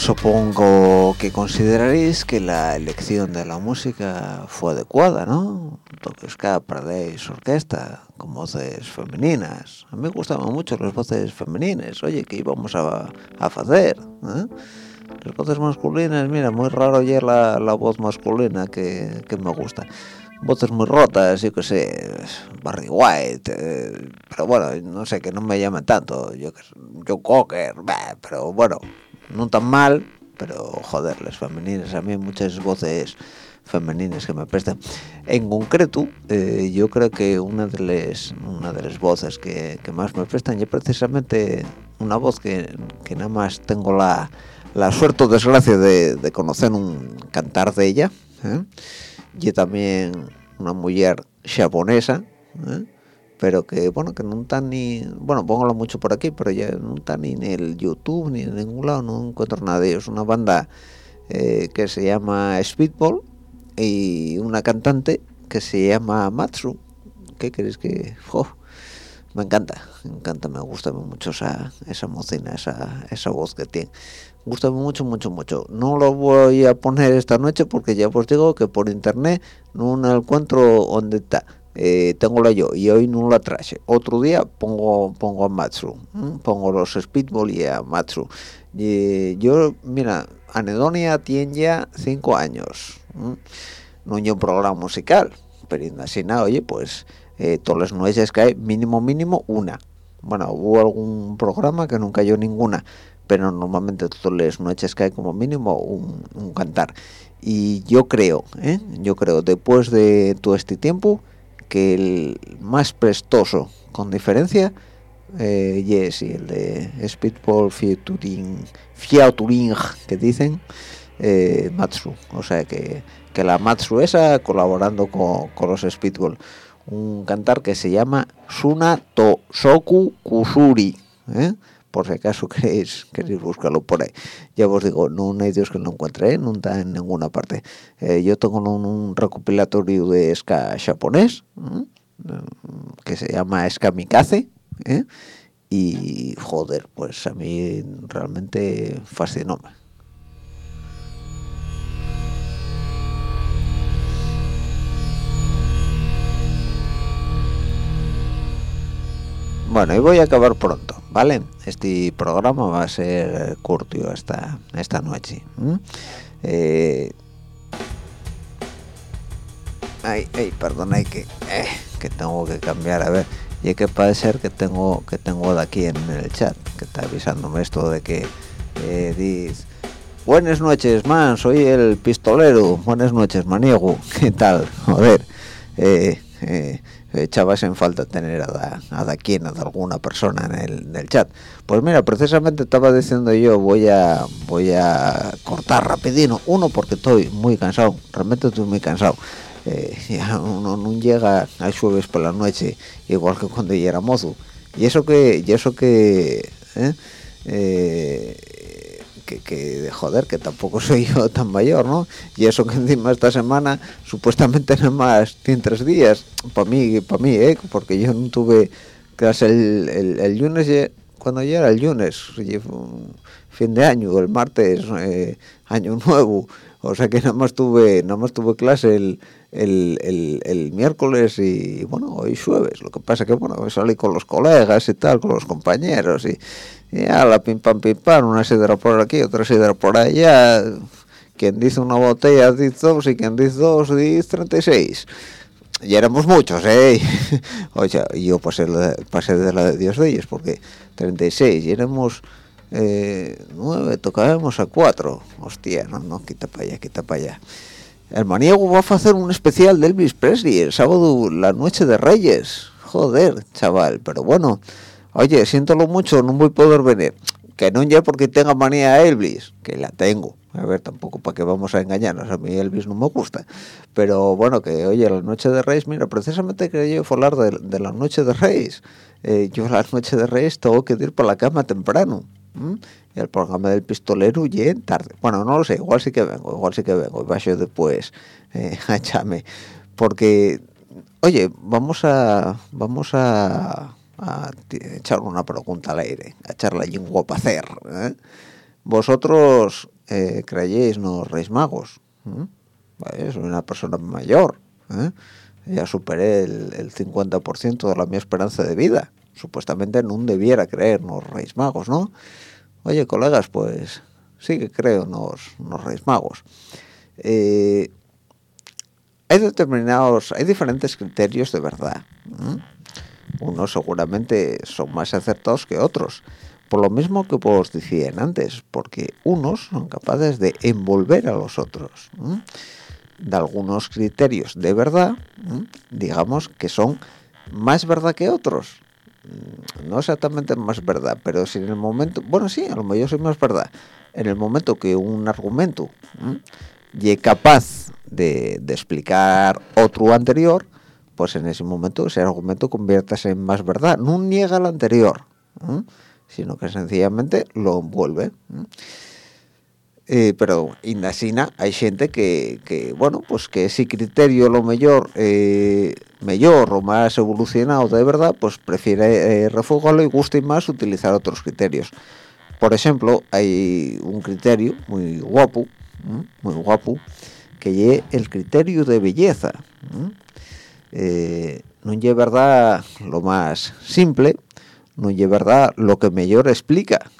B: Supongo que consideraréis que la elección de la música fue adecuada, ¿no? Toques ska, perdéis orquesta, con voces femeninas. A mí me gustaban mucho las voces femeninas. Oye, ¿qué íbamos a, a hacer? ¿eh? Las voces masculinas, mira, muy raro oír la, la voz masculina que, que me gusta. Voces muy rotas, yo qué sé, Barry White, eh, pero bueno, no sé, que no me llamen tanto. Yo, Joe Cocker, bah, pero bueno, no tan mal, pero joder, las femeninas, a mí muchas voces femeninas que me prestan. En concreto, eh, yo creo que una de las una de las voces que, que más me prestan es precisamente una voz que, que nada más tengo la, la suerte o desgracia de, de conocer un cantar de ella. ¿eh? Y también una mujer japonesa, ¿eh? Pero que bueno que no está ni bueno póngalo mucho por aquí pero ya no está ni en el YouTube ni en ningún lado no encuentro nada de ellos. Una banda eh, que se llama Speedball y una cantante que se llama Matsu. ¿qué queréis que me encanta me encanta me gusta mucho esa esa mocina esa esa voz que tiene. Gusta mucho mucho mucho. No lo voy a poner esta noche porque ya os digo que por internet no encuentro dónde está eh, tengo yo y hoy no la traje. Otro día pongo pongo a Matsu pongo los Speedball y a Matsu. Y yo mira Anedonia tiene ya cinco años no hay un programa musical pero así nada oye pues eh, todas las noches que hay mínimo mínimo una. Bueno hubo algún programa que nunca cayó ninguna pero normalmente todas las noches hay como mínimo un, un cantar. Y yo creo ¿eh? yo creo después de todo este tiempo que el más prestoso con diferencia eh, yes, y el de Speedball featuring featuring que dicen eh, Matsu o sea que, que la Matsu esa colaborando con, con los Speedball un cantar que se llama Suna Tosoku Kusuri ¿eh? Por si acaso queréis, queréis buscarlo por ahí. Ya os digo, no hay Dios que lo encuentre, ¿eh? no está en ninguna parte. Eh, yo tengo un, recopilatorio de ska japonés ¿eh? que se llama Ska Mikaze ¿eh? y joder, pues a mí realmente fascinó. Bueno, y voy a acabar pronto, ¿vale? Este programa va a ser curto esta, esta noche. Eh... Ay, ay, perdona, que, eh, que tengo que cambiar, a ver. Y que puede ser que tengo que tengo de aquí en el chat, que está avisándome esto de que eh, dice... Buenas noches, man, soy el pistolero. Buenas noches, maniego. ¿Qué tal? Joder. Eh, eh, echabas en falta tener a, da, a da quien, a da alguna persona en el, en el, chat. Pues mira, precisamente estaba diciendo yo, voy a voy a cortar rapidino. Uno, porque estoy muy cansado, realmente estoy muy cansado. Eh, uno no llega a jueves por la noche, igual que cuando ya era mozo. Y eso que, y eso que, ¿eh? Eh, que, que, joder, que tampoco soy yo tan mayor, ¿no? Y eso que encima esta semana supuestamente nada más tiene tres días, para mí, para mí, ¿eh? Porque yo no tuve clase el, el, lunes, cuando ya era el lunes, fin de año, el martes, eh, año nuevo, o sea que nada más tuve, nada más tuve clase el, el, el, el, miércoles y bueno, hoy jueves, lo que pasa que bueno, salí con los colegas y tal, con los compañeros y y a la pim pam pim pam, una sidra por aquí, otra sidra por allá. Quien dice una botella dice dos y quien dice dos dice 36. Y éramos muchos, ¿eh? Oye, yo pasé, la, pasé de la de Dios de ellos porque 36 y éramos eh, 9, tocábamos a 4. Hostia, no, no, quita para allá, quita para allá. El maniego va a hacer un especial de Elvis Presley el sábado, la noche de Reyes. Joder, chaval, pero bueno oye, siéntolo mucho, no voy a poder venir. Que no ya porque tenga manía a Elvis, que la tengo, a ver, tampoco para qué vamos a engañarnos, a mí Elvis no me gusta. Pero bueno, que oye, la noche de Reyes, mira, precisamente quería yo hablar de, de la noche de Reyes. Eh, yo la noche de Reyes tengo que ir por la cama temprano. Y el programa del pistolero y tarde. Bueno, no lo sé, igual sí que vengo, igual sí que vengo. Y vaya después eh, a echarme. Porque, oye, vamos a vamos a, a echar una pregunta al aire, a echar la lengua para hacer. ¿eh? vosotros eh, creéis en los Reyes Magos. Vale, soy una persona mayor. ¿eh? Ya superé el, el 50% de la mi esperanza de vida. Supuestamente no debiera creer en los Reyes Magos, ¿no? Oye, colegas, pues sí que creo en los Reyes Magos. Eh, hay determinados, hay diferentes criterios de verdad. Unos seguramente son más acertados que otros. Por lo mismo que os decían antes, porque unos son capaces de envolver a los otros. De algunos criterios de verdad, digamos que son más verdad que otros. No exactamente más verdad, pero si en el momento, bueno, sí, a lo mejor soy más verdad. En el momento que un argumento ¿m? y capaz de, de explicar otro anterior, pues en ese momento ese argumento conviértase en más verdad. No niega el anterior, sino que sencillamente lo envuelve. ¿eh? Pero indasina hay gente que, que, bueno, pues que ese criterio lo mejor, eh, mejor o más evolucionado de verdad, pues prefiere eh, refugarlo y gusta y más utilizar otros criterios. Por ejemplo, hay un criterio muy guapo, muy guapo, que es el criterio de belleza. Eh, no es verdad lo más simple, no es verdad lo que mejor explica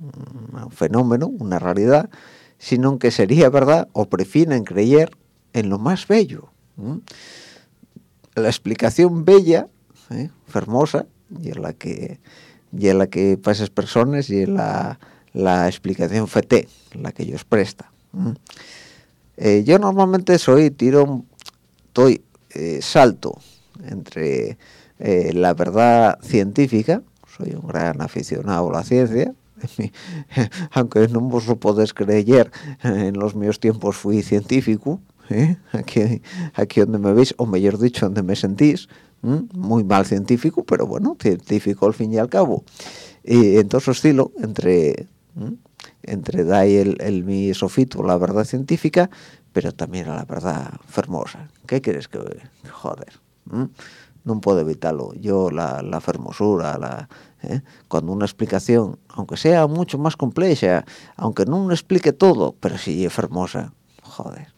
B: un fenómeno, una realidad, sino que sería verdad o prefieren creer en lo más bello. La explicación bella, ¿eh? hermosa, y en la que y en la que pasas personas y en la, la explicación feté, la que ellos presta. Eh, yo normalmente soy tiro, estoy eh, salto entre eh, la verdad científica, soy un gran aficionado a la ciencia, aunque no vos lo podés creer, en los míos tiempos fui científico, ¿eh? aquí, aquí donde me veis, o mejor dicho, donde me sentís, muy mal científico, pero bueno, científico al fin y al cabo. Y entonces oscilo entre, ¿m? entre dai el, el mi sofito, la verdad científica, pero también a la verdad fermosa. ¿Qué quieres que joder? ¿m? No puedo evitarlo. Yo la, la fermosura, la, ¿eh? cuando una explicación, aunque sea mucho más compleja, aunque no explique todo, pero sí es hermosa, joder.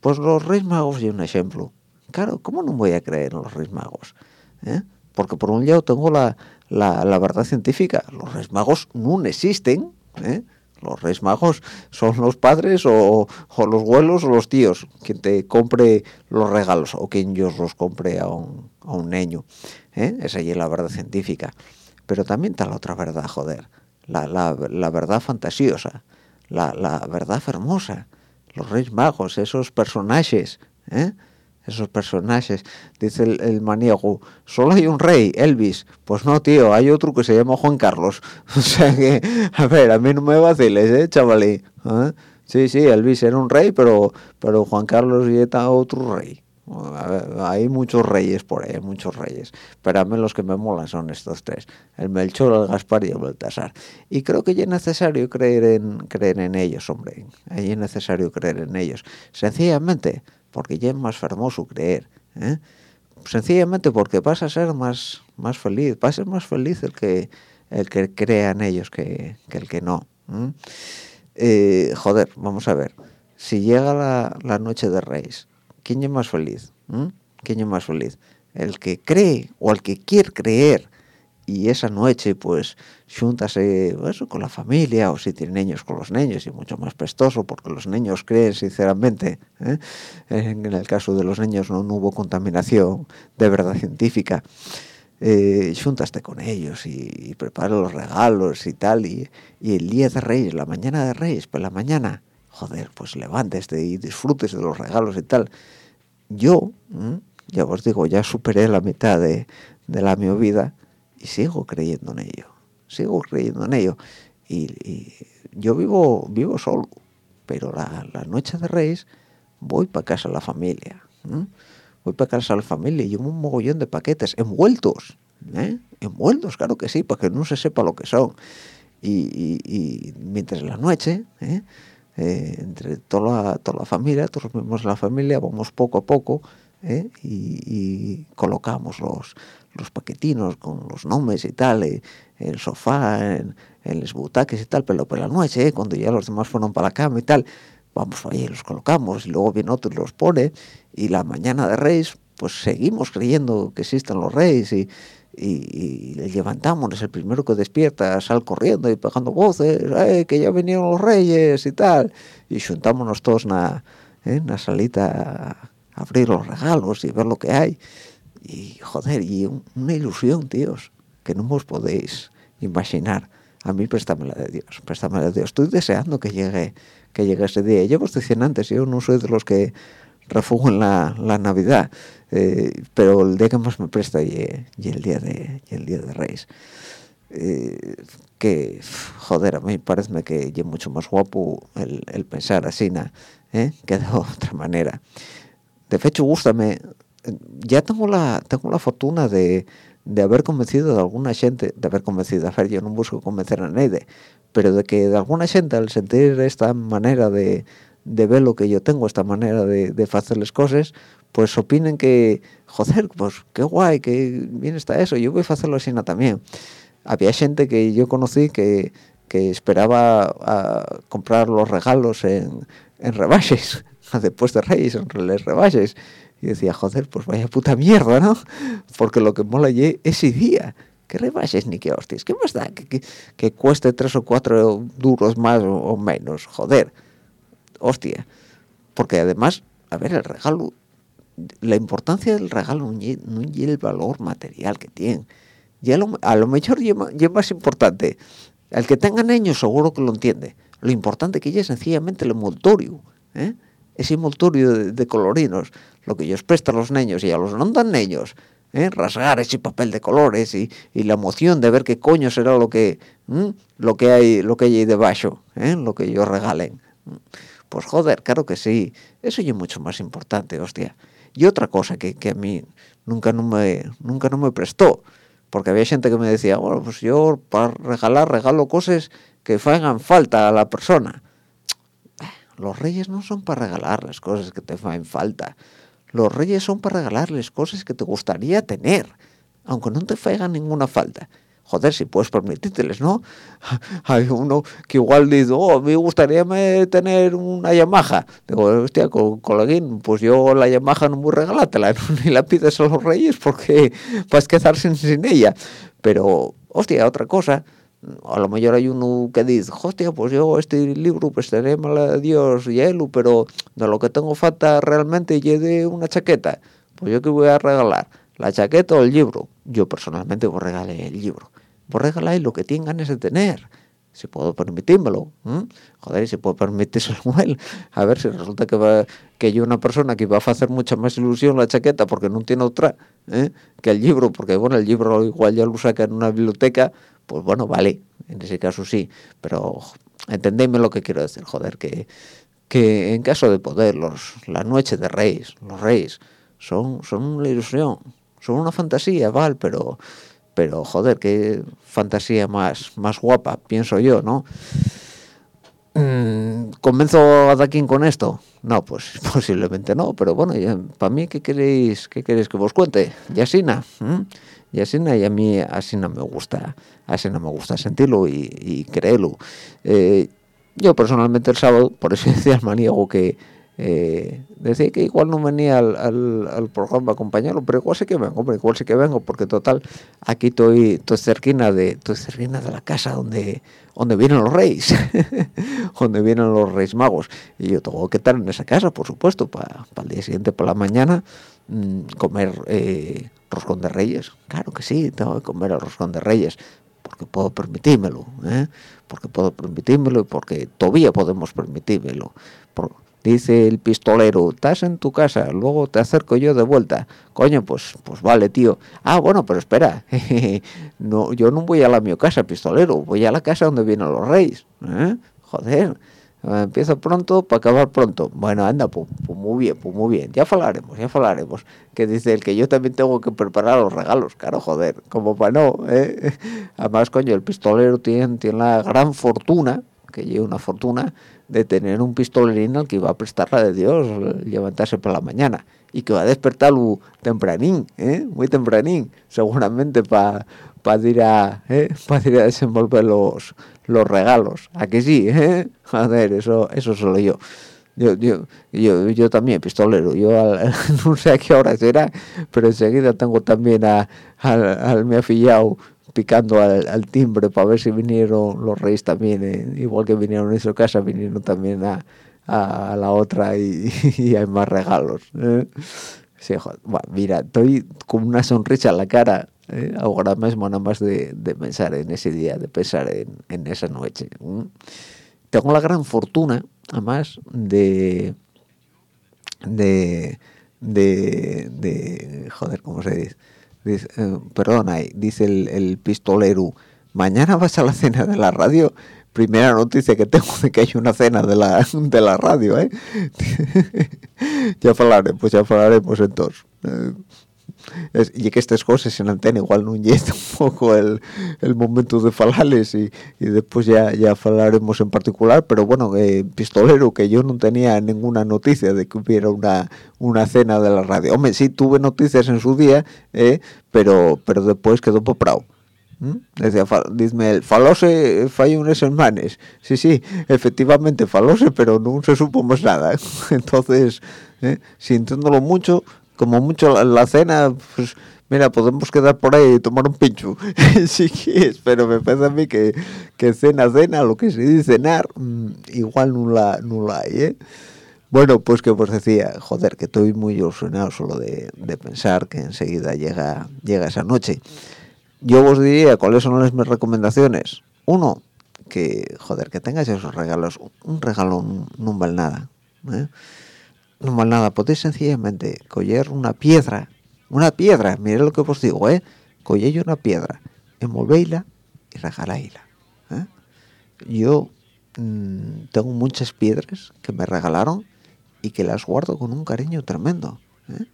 B: Pues los Reyes Magos y un ejemplo. Claro, ¿cómo no voy a creer en los Reyes Magos? ¿Eh? Porque por un lado tengo la, la, la verdad científica. Los Reyes Magos no existen. ¿eh? Los Reyes Magos son los padres o, los abuelos o los tíos quien te compre los regalos o quien yo los compre a un, a un niño. ¿eh? Esa es la verdad científica. Pero también está la otra verdad, joder. La, la, la verdad fantasiosa. La, la verdad hermosa los Reyes Magos, esos personajes, ¿eh? Esos personajes. Dice el, el maníaco, solo hay un rey, Elvis. Pues no, tío, hay otro que se llama Juan Carlos. O sea que, a ver, a mí no me vaciles, ¿eh, chavalí? ¿Eh? Sí, sí, Elvis era un rey, pero, pero Juan Carlos y está otro rey. Hay muchos reyes por ahí, muchos reyes. Pero a mí los que me molan son estos tres. El Melchor, el Gaspar y el Baltasar. Y creo que ya es necesario creer en, creer en ellos, hombre. Es necesario creer en ellos. Sencillamente, porque ya es más hermoso creer. ¿eh? Sencillamente porque vas a ser más, más feliz. Va a ser más feliz el que, el que crea en ellos que, que el que no. ¿eh? Joder, vamos a ver. Si llega la, la noche de Reyes, ¿quién es más feliz? ¿Quién es más feliz? El que cree o el que quiere creer y esa noche pues júntase eso, con la familia o si tiene niños con los niños y mucho más prestoso porque los niños creen sinceramente ¿eh? en el caso de los niños no, hubo contaminación de verdad científica eh, con ellos y, y prepara los regalos y tal y, el día de Reyes, la mañana de Reyes, por la mañana joder, pues levántese y disfrutes de los regalos y tal. Yo, ¿m? ya os digo, ya superé la mitad de, de la mi vida y sigo creyendo en ello, sigo creyendo en ello. Y, y yo vivo, vivo solo, pero la, la noche de Reyes voy para casa de la familia. ¿m? Voy para casa de la familia y llevo un mogollón de paquetes envueltos, ¿eh? envueltos, claro que sí, para que no se sepa lo que son. Y, y- y mientras la noche, ¿eh? Eh, entre toda la, toda la familia, todos de la familia, vamos poco a poco ¿eh? y, y colocamos los, los paquetinos con los nombres y tal, eh, en el sofá, en, en los butaques y tal, pero por la noche, ¿eh? cuando ya los demás fueron para la cama y tal, vamos ahí, los colocamos y luego viene otro y los pone y la mañana de Reyes, pues seguimos creyendo que existen los reyes y, y, y le levantamos, el primero que despierta, sal corriendo y pegando voces, "Eh, que ya vinieron los reyes y tal, y juntámonos todos en la salita a abrir los regalos y ver lo que hay. Y joder, y un- una ilusión, tíos, que no os podéis imaginar. A mí préstamela de Dios, préstamela de Dios. Estoy deseando que llegue, que llegue ese día. Yo os diciendo antes, yo no soy de los que refugen la, la Navidad, eh, pero el día que más me presta y, y el día de y el día de Reyes. Eh, que joder a mí parece que es mucho más guapo el, el pensar así ¿eh? que de otra manera de hecho gústame ya tengo la tengo la fortuna de, de haber convencido de alguna gente de haber convencido a ver yo no busco convencer a nadie pero de que de alguna gente al sentir esta manera de, de ver lo que yo tengo esta manera de, de hacerles cosas pues opinen que joder pues qué guay que bien está eso yo voy a hacerlo así también había gente que yo conocí que, que esperaba a comprar los regalos en, en rebajes, después de Reyes, en les rebajes. Y decía, joder, pues vaya puta mierda, ¿no? Porque lo que mola allí ese día. ¿Qué rebajes ni qué hostias? ¿Qué más da? Que, que, que cueste tres o cuatro duros más o, menos, joder. Hostia. Porque además, a ver, el regalo, la importancia del regalo no es el valor material que tiene. Y a lo, a lo mejor lleva, más importante. El que tenga niños seguro que lo entiende. Lo importante que es sencillamente el envoltorio. ¿eh? Ese envoltorio de, de colorinos. Lo que ellos prestan a los niños y a los no tan niños. ¿eh? Rasgar ese papel de colores y, y la emoción de ver qué coño será lo que lo que hay lo que hay ahí debajo, ¿eh? lo que ellos regalen. Pues joder, claro que sí. Eso es mucho más importante, hostia. Y otra cosa que, que a mí nunca no me nunca no me prestó, porque había gente que me decía, bueno, pues yo para regalar regalo cosas que hagan falta a la persona. Los reyes no son para regalarles cosas que te hagan falta. Los reyes son para regalarles cosas que te gustaría tener, aunque no te hagan ninguna falta. Joder, si puedes permitírteles, ¿no? Hay uno que igual dice, oh, me gustaría me tener una Yamaha. Digo, hostia, co- coleguín, pues yo la Yamaha no voy a regalártela, ni la pides a los reyes porque vas a quedarse sin ella. Pero, hostia, otra cosa, a lo mejor hay uno que dice, hostia, pues yo este libro pues tenía mala Dios hielo, pero de lo que tengo falta realmente lleve una chaqueta. Pues yo que voy a regalar, la chaqueta o el libro. Yo personalmente voy a regalar el libro. Voy a regalar lo que tienen ganas de tener. Si puedo permitírmelo. ¿m? Joder, y si puedo permitírselo a él. A ver si resulta que va, que hay una persona que va a hacer mucha más ilusión la chaqueta porque no tiene otra ¿eh? que el libro, porque bueno, el libro igual ya lo saca en una biblioteca, pues bueno, vale, en ese caso sí, pero entendéme lo que quiero decir, joder, que, que en caso de poder, los, la noche de reyes, los reyes, son, son una ilusión, son una fantasía, vale, pero, pero joder, qué fantasía más, más guapa, pienso yo, ¿no? Mm, ¿Convenzo a Daquín con esto? No, pues posiblemente no, pero bueno, para mí, ¿qué queréis, ¿qué queréis que vos cuente? Yasina, ¿m? Yasina, y a mí así no me gusta, así no me gusta sentirlo y, y creerlo. Eh, yo personalmente el sábado, por eso decía maniego que eh, decía que igual no venía al, al, al programa a acompañarlo, pero igual sí que vengo, hombre, igual que vengo, porque total, aquí estoy, estoy cerquina de, estoy cerquina de la casa donde, donde vienen los reyes, donde vienen los reyes magos, y yo tengo que estar en esa casa, por supuesto, para el día siguiente por la mañana mmm, comer eh, roscón de reyes, claro que sí, tengo que comer el roscón de reyes, porque puedo permitírmelo, ¿eh? porque puedo permitírmelo y porque todavía podemos permitírmelo. Dice el pistolero, estás en tu casa, luego te acerco yo de vuelta. Coño, pues pues vale, tío. Ah, bueno, pero espera. no, yo no voy a la mi casa, pistolero, voy a la casa donde vienen los reyes. ¿eh? Joder, Empiezo pronto para acabar pronto. Bueno, anda, pues, pues muy bien, pues muy bien. Ya hablaremos, ya hablaremos. Que dice el que yo también tengo que preparar los regalos, claro, joder, como para no. ¿eh? Además, coño, el pistolero tiene, tiene la gran fortuna, que lleva una fortuna, de tener un pistolerín que va a prestar la de Dios, levantarse por la mañana. Y que va a despertarlo tempranín, ¿eh? muy tempranín, seguramente para ir a ¿eh? pa ir a desenvolver los los regalos a que sí ¿eh? joder eso eso solo yo yo yo yo, yo también pistolero yo al- no sé a qué hora será pero enseguida tengo también a, al, al mi afillado picando al, al timbre para ver si vinieron los reyes también eh, igual que vinieron en su casa vinieron también a, a la otra y, y hay más regalos ¿eh? Sí, joder. Buah, mira, estoy con una sonrisa en la cara ¿eh? ahora mismo nada más de, de pensar en ese día, de pensar en, en esa noche. Tengo la gran fortuna, además, de... de... de... de joder, ¿cómo se dice? Dice, eh, perdona, dice el, pistolero, mañana vas a la cena de la radio. Primera noticia que tengo de que hay una cena de la, de la radio, ¿eh? ya hablaremos, ya hablaremos entonces. Es, y que estas cosas en antena igual no llega un poco el, el momento de falarles y, y después ya ya hablaremos en particular pero bueno eh, pistolero que yo no tenía ninguna noticia de que hubiera una una cena de la radio hombre sí tuve noticias en su día eh, pero pero después quedó poprado ¿Mm? Decía, fa- dime, el falose falla unas semanas. Sí, sí, efectivamente falose, pero no se supo más nada. Entonces, eh, sintiéndolo mucho, como mucho la, cena, pues mira, podemos quedar por ahí y tomar un pincho. sí que es, pero me parece a mí que, que cena, cena, lo que se dice cenar, mm, igual no la, no la hay, ¿eh? Bueno, pues que os decía, joder, que estoy muy ilusionado solo de, de pensar que enseguida llega, llega esa noche yo os diría cuáles son las mis recomendaciones. Uno, que, joder, que tengáis esos regalos. Un regalo no, no vale nada. ¿eh? No vale nada. Podéis sencillamente coger una piedra. Una piedra, mirad lo que os digo, ¿eh? Cogéis una piedra, envolvéisla y regaláisla. ¿eh? Yo mm, tengo muchas piedras que me regalaron y que las guardo con un cariño tremendo. ¿eh?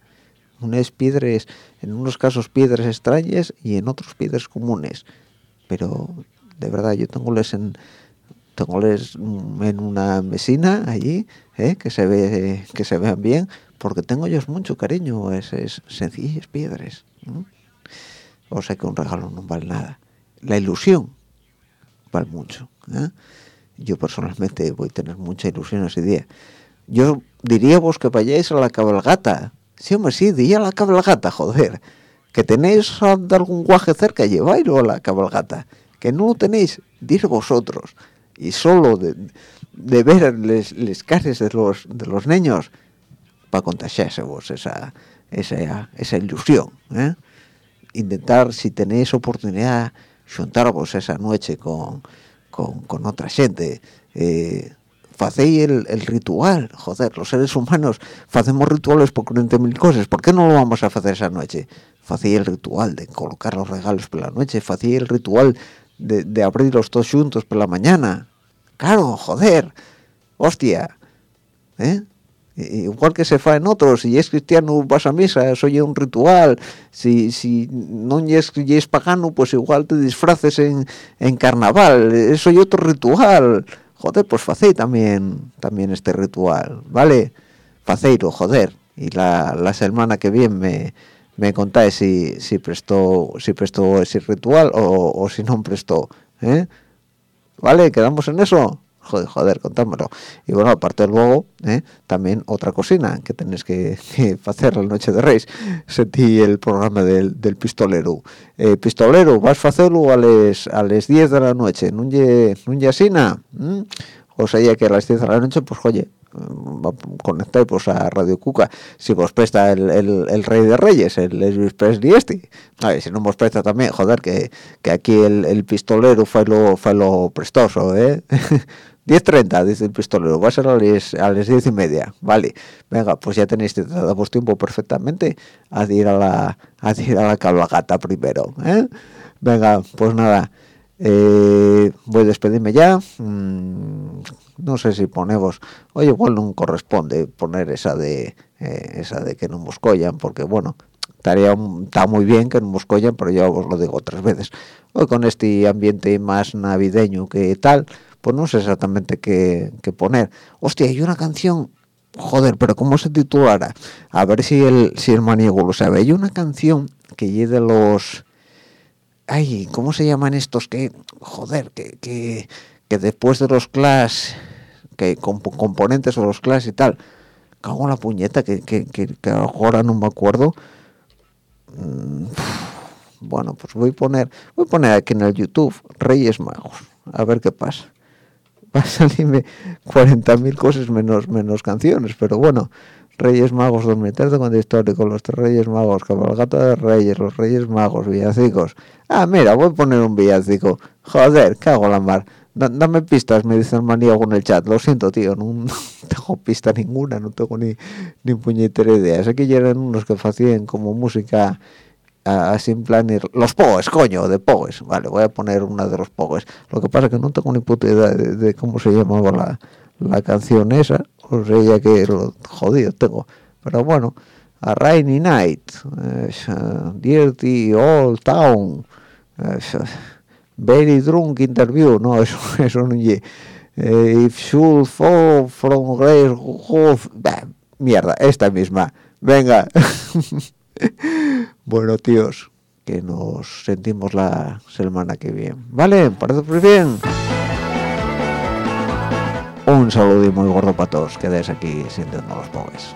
B: unas piedras, en unos casos piedras extrañas y en otros piedras comunes. Pero de verdad yo tengo les en tengoles en una mesina allí, ¿eh? que se ve que se vean bien, porque tengo yo mucho cariño a esas sencillas piedras. O sea que un regalo no vale nada. La ilusión vale mucho. ¿eh? Yo personalmente voy a tener mucha ilusión ese día. Yo diría vos que vayáis a la cabalgata. Sí, hombre, sí, diría a la cabalgata, joder. Que tenéis algún guaje cerca, lleváislo a la cabalgata. Que no lo tenéis, dir vosotros. Y solo de, de ver les, les de los, de los niños, para contagiarse vos esa, esa, esa ilusión. ¿eh? Intentar, si tenéis oportunidad, juntaros esa noche con, con, con otra gente. Eh, facéis el, el ritual, joder, los seres humanos hacemos rituales por 40.000 cosas, ¿por qué no lo vamos a hacer esa noche? Facéis el ritual de colocar los regalos por la noche, facéis el ritual de, de abrirlos todos juntos por la mañana. Claro, joder, hostia, ¿eh? Igual que se fa en otros, si es cristiano vas a misa, eso es un ritual, si, no es, es pagano, pues igual te disfraces en, carnaval, eso ya otro ritual, joder, pues facéis también, también este ritual, ¿vale? Faceiro, joder, y la, la semana que viene me, me contáis si, si prestó si prestó ese ritual o, o si no prestó, ¿eh? ¿Vale? ¿Quedamos en eso? Joder, joder, contámoslo. Y bueno, aparte luego, ¿eh? también otra cocina que tenéis que, hacer la noche de Reyes. Sentí el programa del, del pistolero. Eh, pistolero, vas a hacerlo a las a les 10 de la noche, nun lle, nun lle asina. ¿Mm? O sea, ya que a las 10 de la noche, pues oye, conectáis pues, a Radio Cuca. Si vos presta el, el, Rey de Reyes, el Elvis Presley este. A ver, si no vos presta también, joder, que, que aquí el, pistolero fue lo, fue lo prestoso, ¿eh? 10.30, dice el pistolero, va a ser a las, a las 10 y media, vale, venga, pues ya tenéis tiempo perfectamente a ir a la, a ir a la cabalgata primero, ¿eh? Venga, pues nada, eh, voy a despedirme ya, mm, no sé si ponemos oye igual no corresponde poner esa de eh, esa de que no nos collan porque bueno estaría está muy bien que no nos collan pero yo os lo digo otras veces. Hoy con este ambiente más navideño que tal pues no sé exactamente qué, poner. Hostia hay una canción joder pero cómo se titulará a ver si el si el maniego lo sabe. Hay una canción que lleve de los ay cómo se llaman estos que joder que, que, que después de los clash que con componentes de los clash y tal cago en la puñeta que, que, que, que ahora no me acuerdo. Mm, bueno pues voy a poner voy a poner aquí en el YouTube Reyes Magos a ver qué pasa. Va a salirme 40.000 cosas menos menos canciones pero bueno Reyes Magos 2013 cuando histórico los tres Reyes Magos cabalgata de Reyes los Reyes Magos villancicos. Ah mira voy a poner un villancico. Joder cago en la mar. Da- dame pistas me dice el maníaco en el chat. Lo siento tío no, no tengo pista ninguna no tengo ni ni puñetera idea. Sé que ya eran unos que hacían como música así en plan ir- los poes coño de poes. Vale voy a poner una de los poes. Lo que pasa que no tengo ni puta idea de, de cómo se llamaba la, la canción esa o sea ya que lo jodido tengo. Pero bueno a rainy night eh, dirty old town eh, very drunk interview no eso eso no ye. Eh, if should fall from grace mierda esta misma venga. Bueno tíos que nos sentimos la semana que viene vale parece muy bien un saludo muy gordo para todos. Quedáis aquí sintiendo los pobres